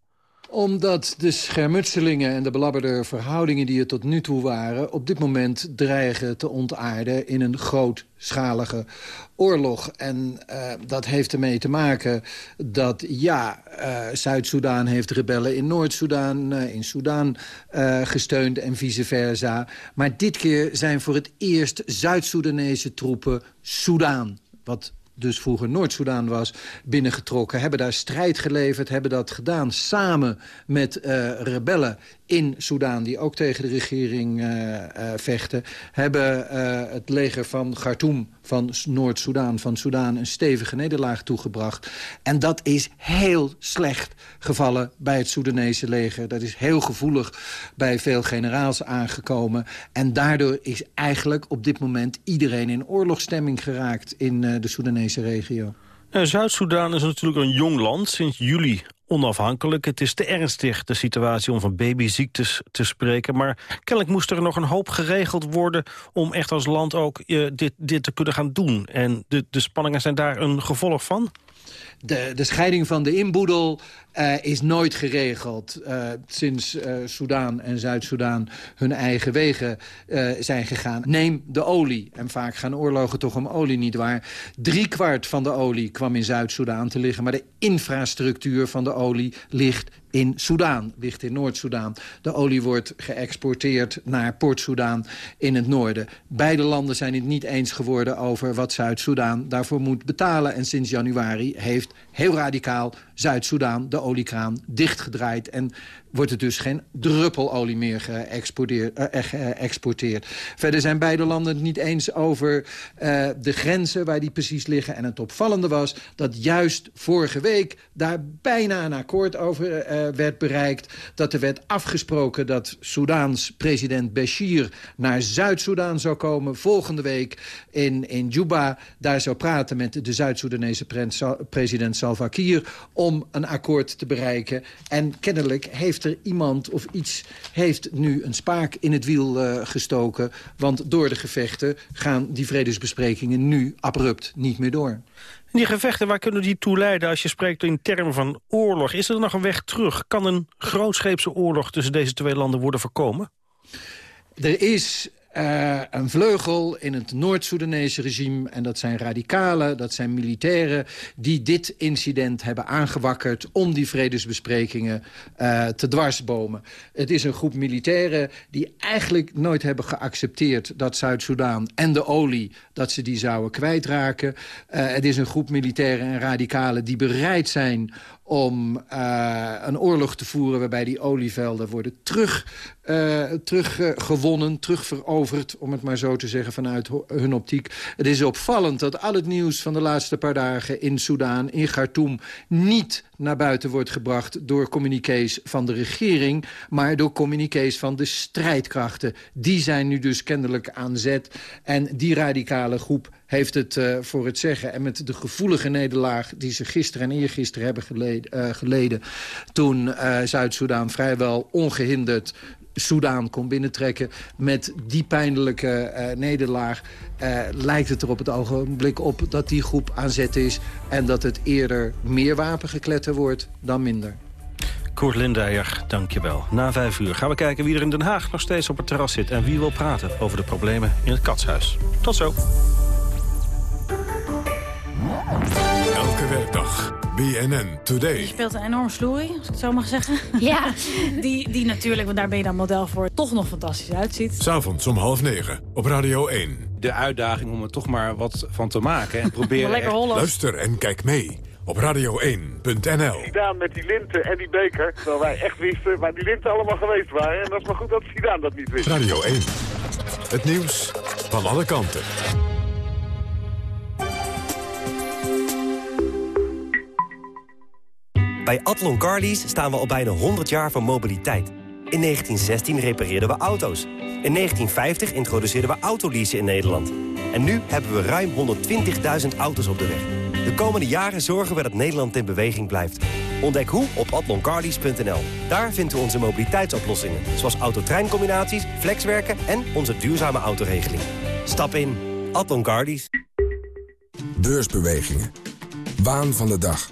Omdat de schermutselingen en de belabberde verhoudingen die er tot nu toe waren... op dit moment dreigen te ontaarden in een grootschalige oorlog. En uh, dat heeft ermee te maken dat, ja, uh, Zuid-Soedan heeft rebellen in Noord-Soedan... Uh, in Soedan gesteund en vice versa. Maar dit keer zijn voor het eerst Zuid-Soedanese troepen Soedan... wat dus vroeger Noord-Soedan was, binnengetrokken. Hebben daar strijd geleverd, hebben dat gedaan samen met uh, rebellen in Soedan... die ook tegen de regering uh, uh, vechten... hebben het leger van Khartoum van Noord-Soedan, van Soedan... een stevige nederlaag toegebracht. En dat is heel slecht gevallen bij het Soedanese leger. Dat is heel gevoelig bij veel generaals aangekomen. En daardoor is eigenlijk op dit moment iedereen in oorlogsstemming geraakt... in de Soedanese regio. Zuid-Soedan is natuurlijk een jong land, sinds juli onafhankelijk. Het is te ernstig, de situatie, om van babyziektes te spreken. Maar kennelijk moest er nog een hoop geregeld worden... om echt als land ook uh, dit, dit te kunnen gaan doen. En de, de spanningen zijn daar een gevolg van? De, de scheiding van de inboedel uh, is nooit geregeld uh, sinds uh, en Zuid-Soedan hun eigen wegen zijn gegaan. Neem de olie. En vaak gaan oorlogen toch om olie, niet waar? Drie kwart van de olie kwam in Zuid-Soedan te liggen. Maar de infrastructuur van de olie ligt in Soedan, ligt in Noord-Soedan. De olie wordt geëxporteerd naar Port-Soedan in het noorden. Beide landen zijn het niet eens geworden over wat Zuid-Soedan daarvoor moet betalen. En sinds januari heeft heel radicaal Zuid-Soedan de oliekraan dichtgedraaid. En wordt er dus geen druppel olie meer geëxporteerd. Verder zijn beide landen het niet eens over uh, de grenzen waar die precies liggen. En het opvallende was dat juist vorige week daar bijna een akkoord over uh, werd bereikt. Dat er werd afgesproken dat Soedaans president Bashir naar Zuid-Soedan zou komen. Volgende week in, in Juba daar zou praten met de Zuid-Soedanese president Salva Kiir... om een akkoord te bereiken. En kennelijk heeft er iemand of iets heeft nu een spaak in het wiel uh, gestoken. Want door de gevechten gaan die vredesbesprekingen nu abrupt niet meer door. Die gevechten, waar kunnen die toe leiden als je spreekt in termen van oorlog? Is er nog een weg terug? Kan een grootscheepse oorlog tussen deze twee landen worden voorkomen? Er is uh, een vleugel in het Noord-Soedanese regime. En dat zijn radicalen, dat zijn militairen... die dit incident hebben aangewakkerd om die vredesbesprekingen uh, te dwarsbomen. Het is een groep militairen die eigenlijk nooit hebben geaccepteerd... dat Zuid-Soedan en de olie, dat ze die zouden kwijtraken. Uh, het is een groep militairen en radicalen die bereid zijn om uh, een oorlog te voeren waarbij die olievelden worden terug, uh, teruggewonnen, uh, terugveroverd, om het maar zo te zeggen, vanuit hun optiek. Het is opvallend dat al het nieuws van de laatste paar dagen in Soedan, in Khartoum, niet naar buiten wordt gebracht door communiqués van de regering... maar door communiqués van de strijdkrachten. Die zijn nu dus kennelijk aan zet. En die radicale groep heeft het uh, voor het zeggen. En met de gevoelige nederlaag die ze gisteren en eergisteren hebben geleden... Uh, geleden toen uh, Zuid-Soedan vrijwel ongehinderd Soedan kon binnentrekken. Met die pijnlijke uh, nederlaag uh, lijkt het er op het ogenblik op dat die groep aan zet is... en dat het eerder meer wapengekletter wordt dan minder. Koert Lindeyer, dankjewel. Na vijf uur gaan we kijken wie er in Den Haag nog steeds op het terras zit... en wie wil praten over de problemen in het katshuis. Tot zo. BNN Today. Je speelt een enorm sloei, als ik het zo mag zeggen. Ja. (laughs) die, die natuurlijk, want daar ben je dan model voor, toch nog fantastisch uitziet. S'avonds om half negen op Radio 1. De uitdaging om er toch maar wat van te maken en proberen... Lekker hollen. Luister en kijk mee op radio1.nl. Zidane met die linten en die beker, terwijl wij echt wisten waar die linten allemaal geweest waren. En dat is maar goed dat Zidane dat niet wist. Radio 1. Het nieuws van alle kanten. Bij Atlon Carlies staan we al bijna 100 jaar van mobiliteit. In 1916 repareerden we auto's. In 1950 introduceerden we autoleasen in Nederland. En nu hebben we ruim 120.000 auto's op de weg. De komende jaren zorgen we dat Nederland in beweging blijft. Ontdek hoe op atloncardies.nl. Daar vindt u onze mobiliteitsoplossingen. Zoals autotreincombinaties, flexwerken en onze duurzame autoregeling. Stap in. Atloncardies. Beursbewegingen. Waan van de dag.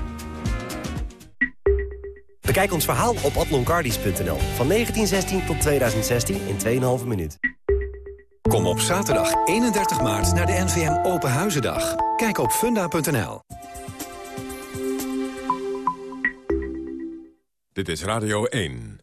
Bekijk ons verhaal op atloncardies.nl. Van 1916 tot 2016 in 2,5 minuut. Kom op zaterdag 31 maart naar de NVM Open Huizendag. Kijk op funda.nl. Dit is Radio 1.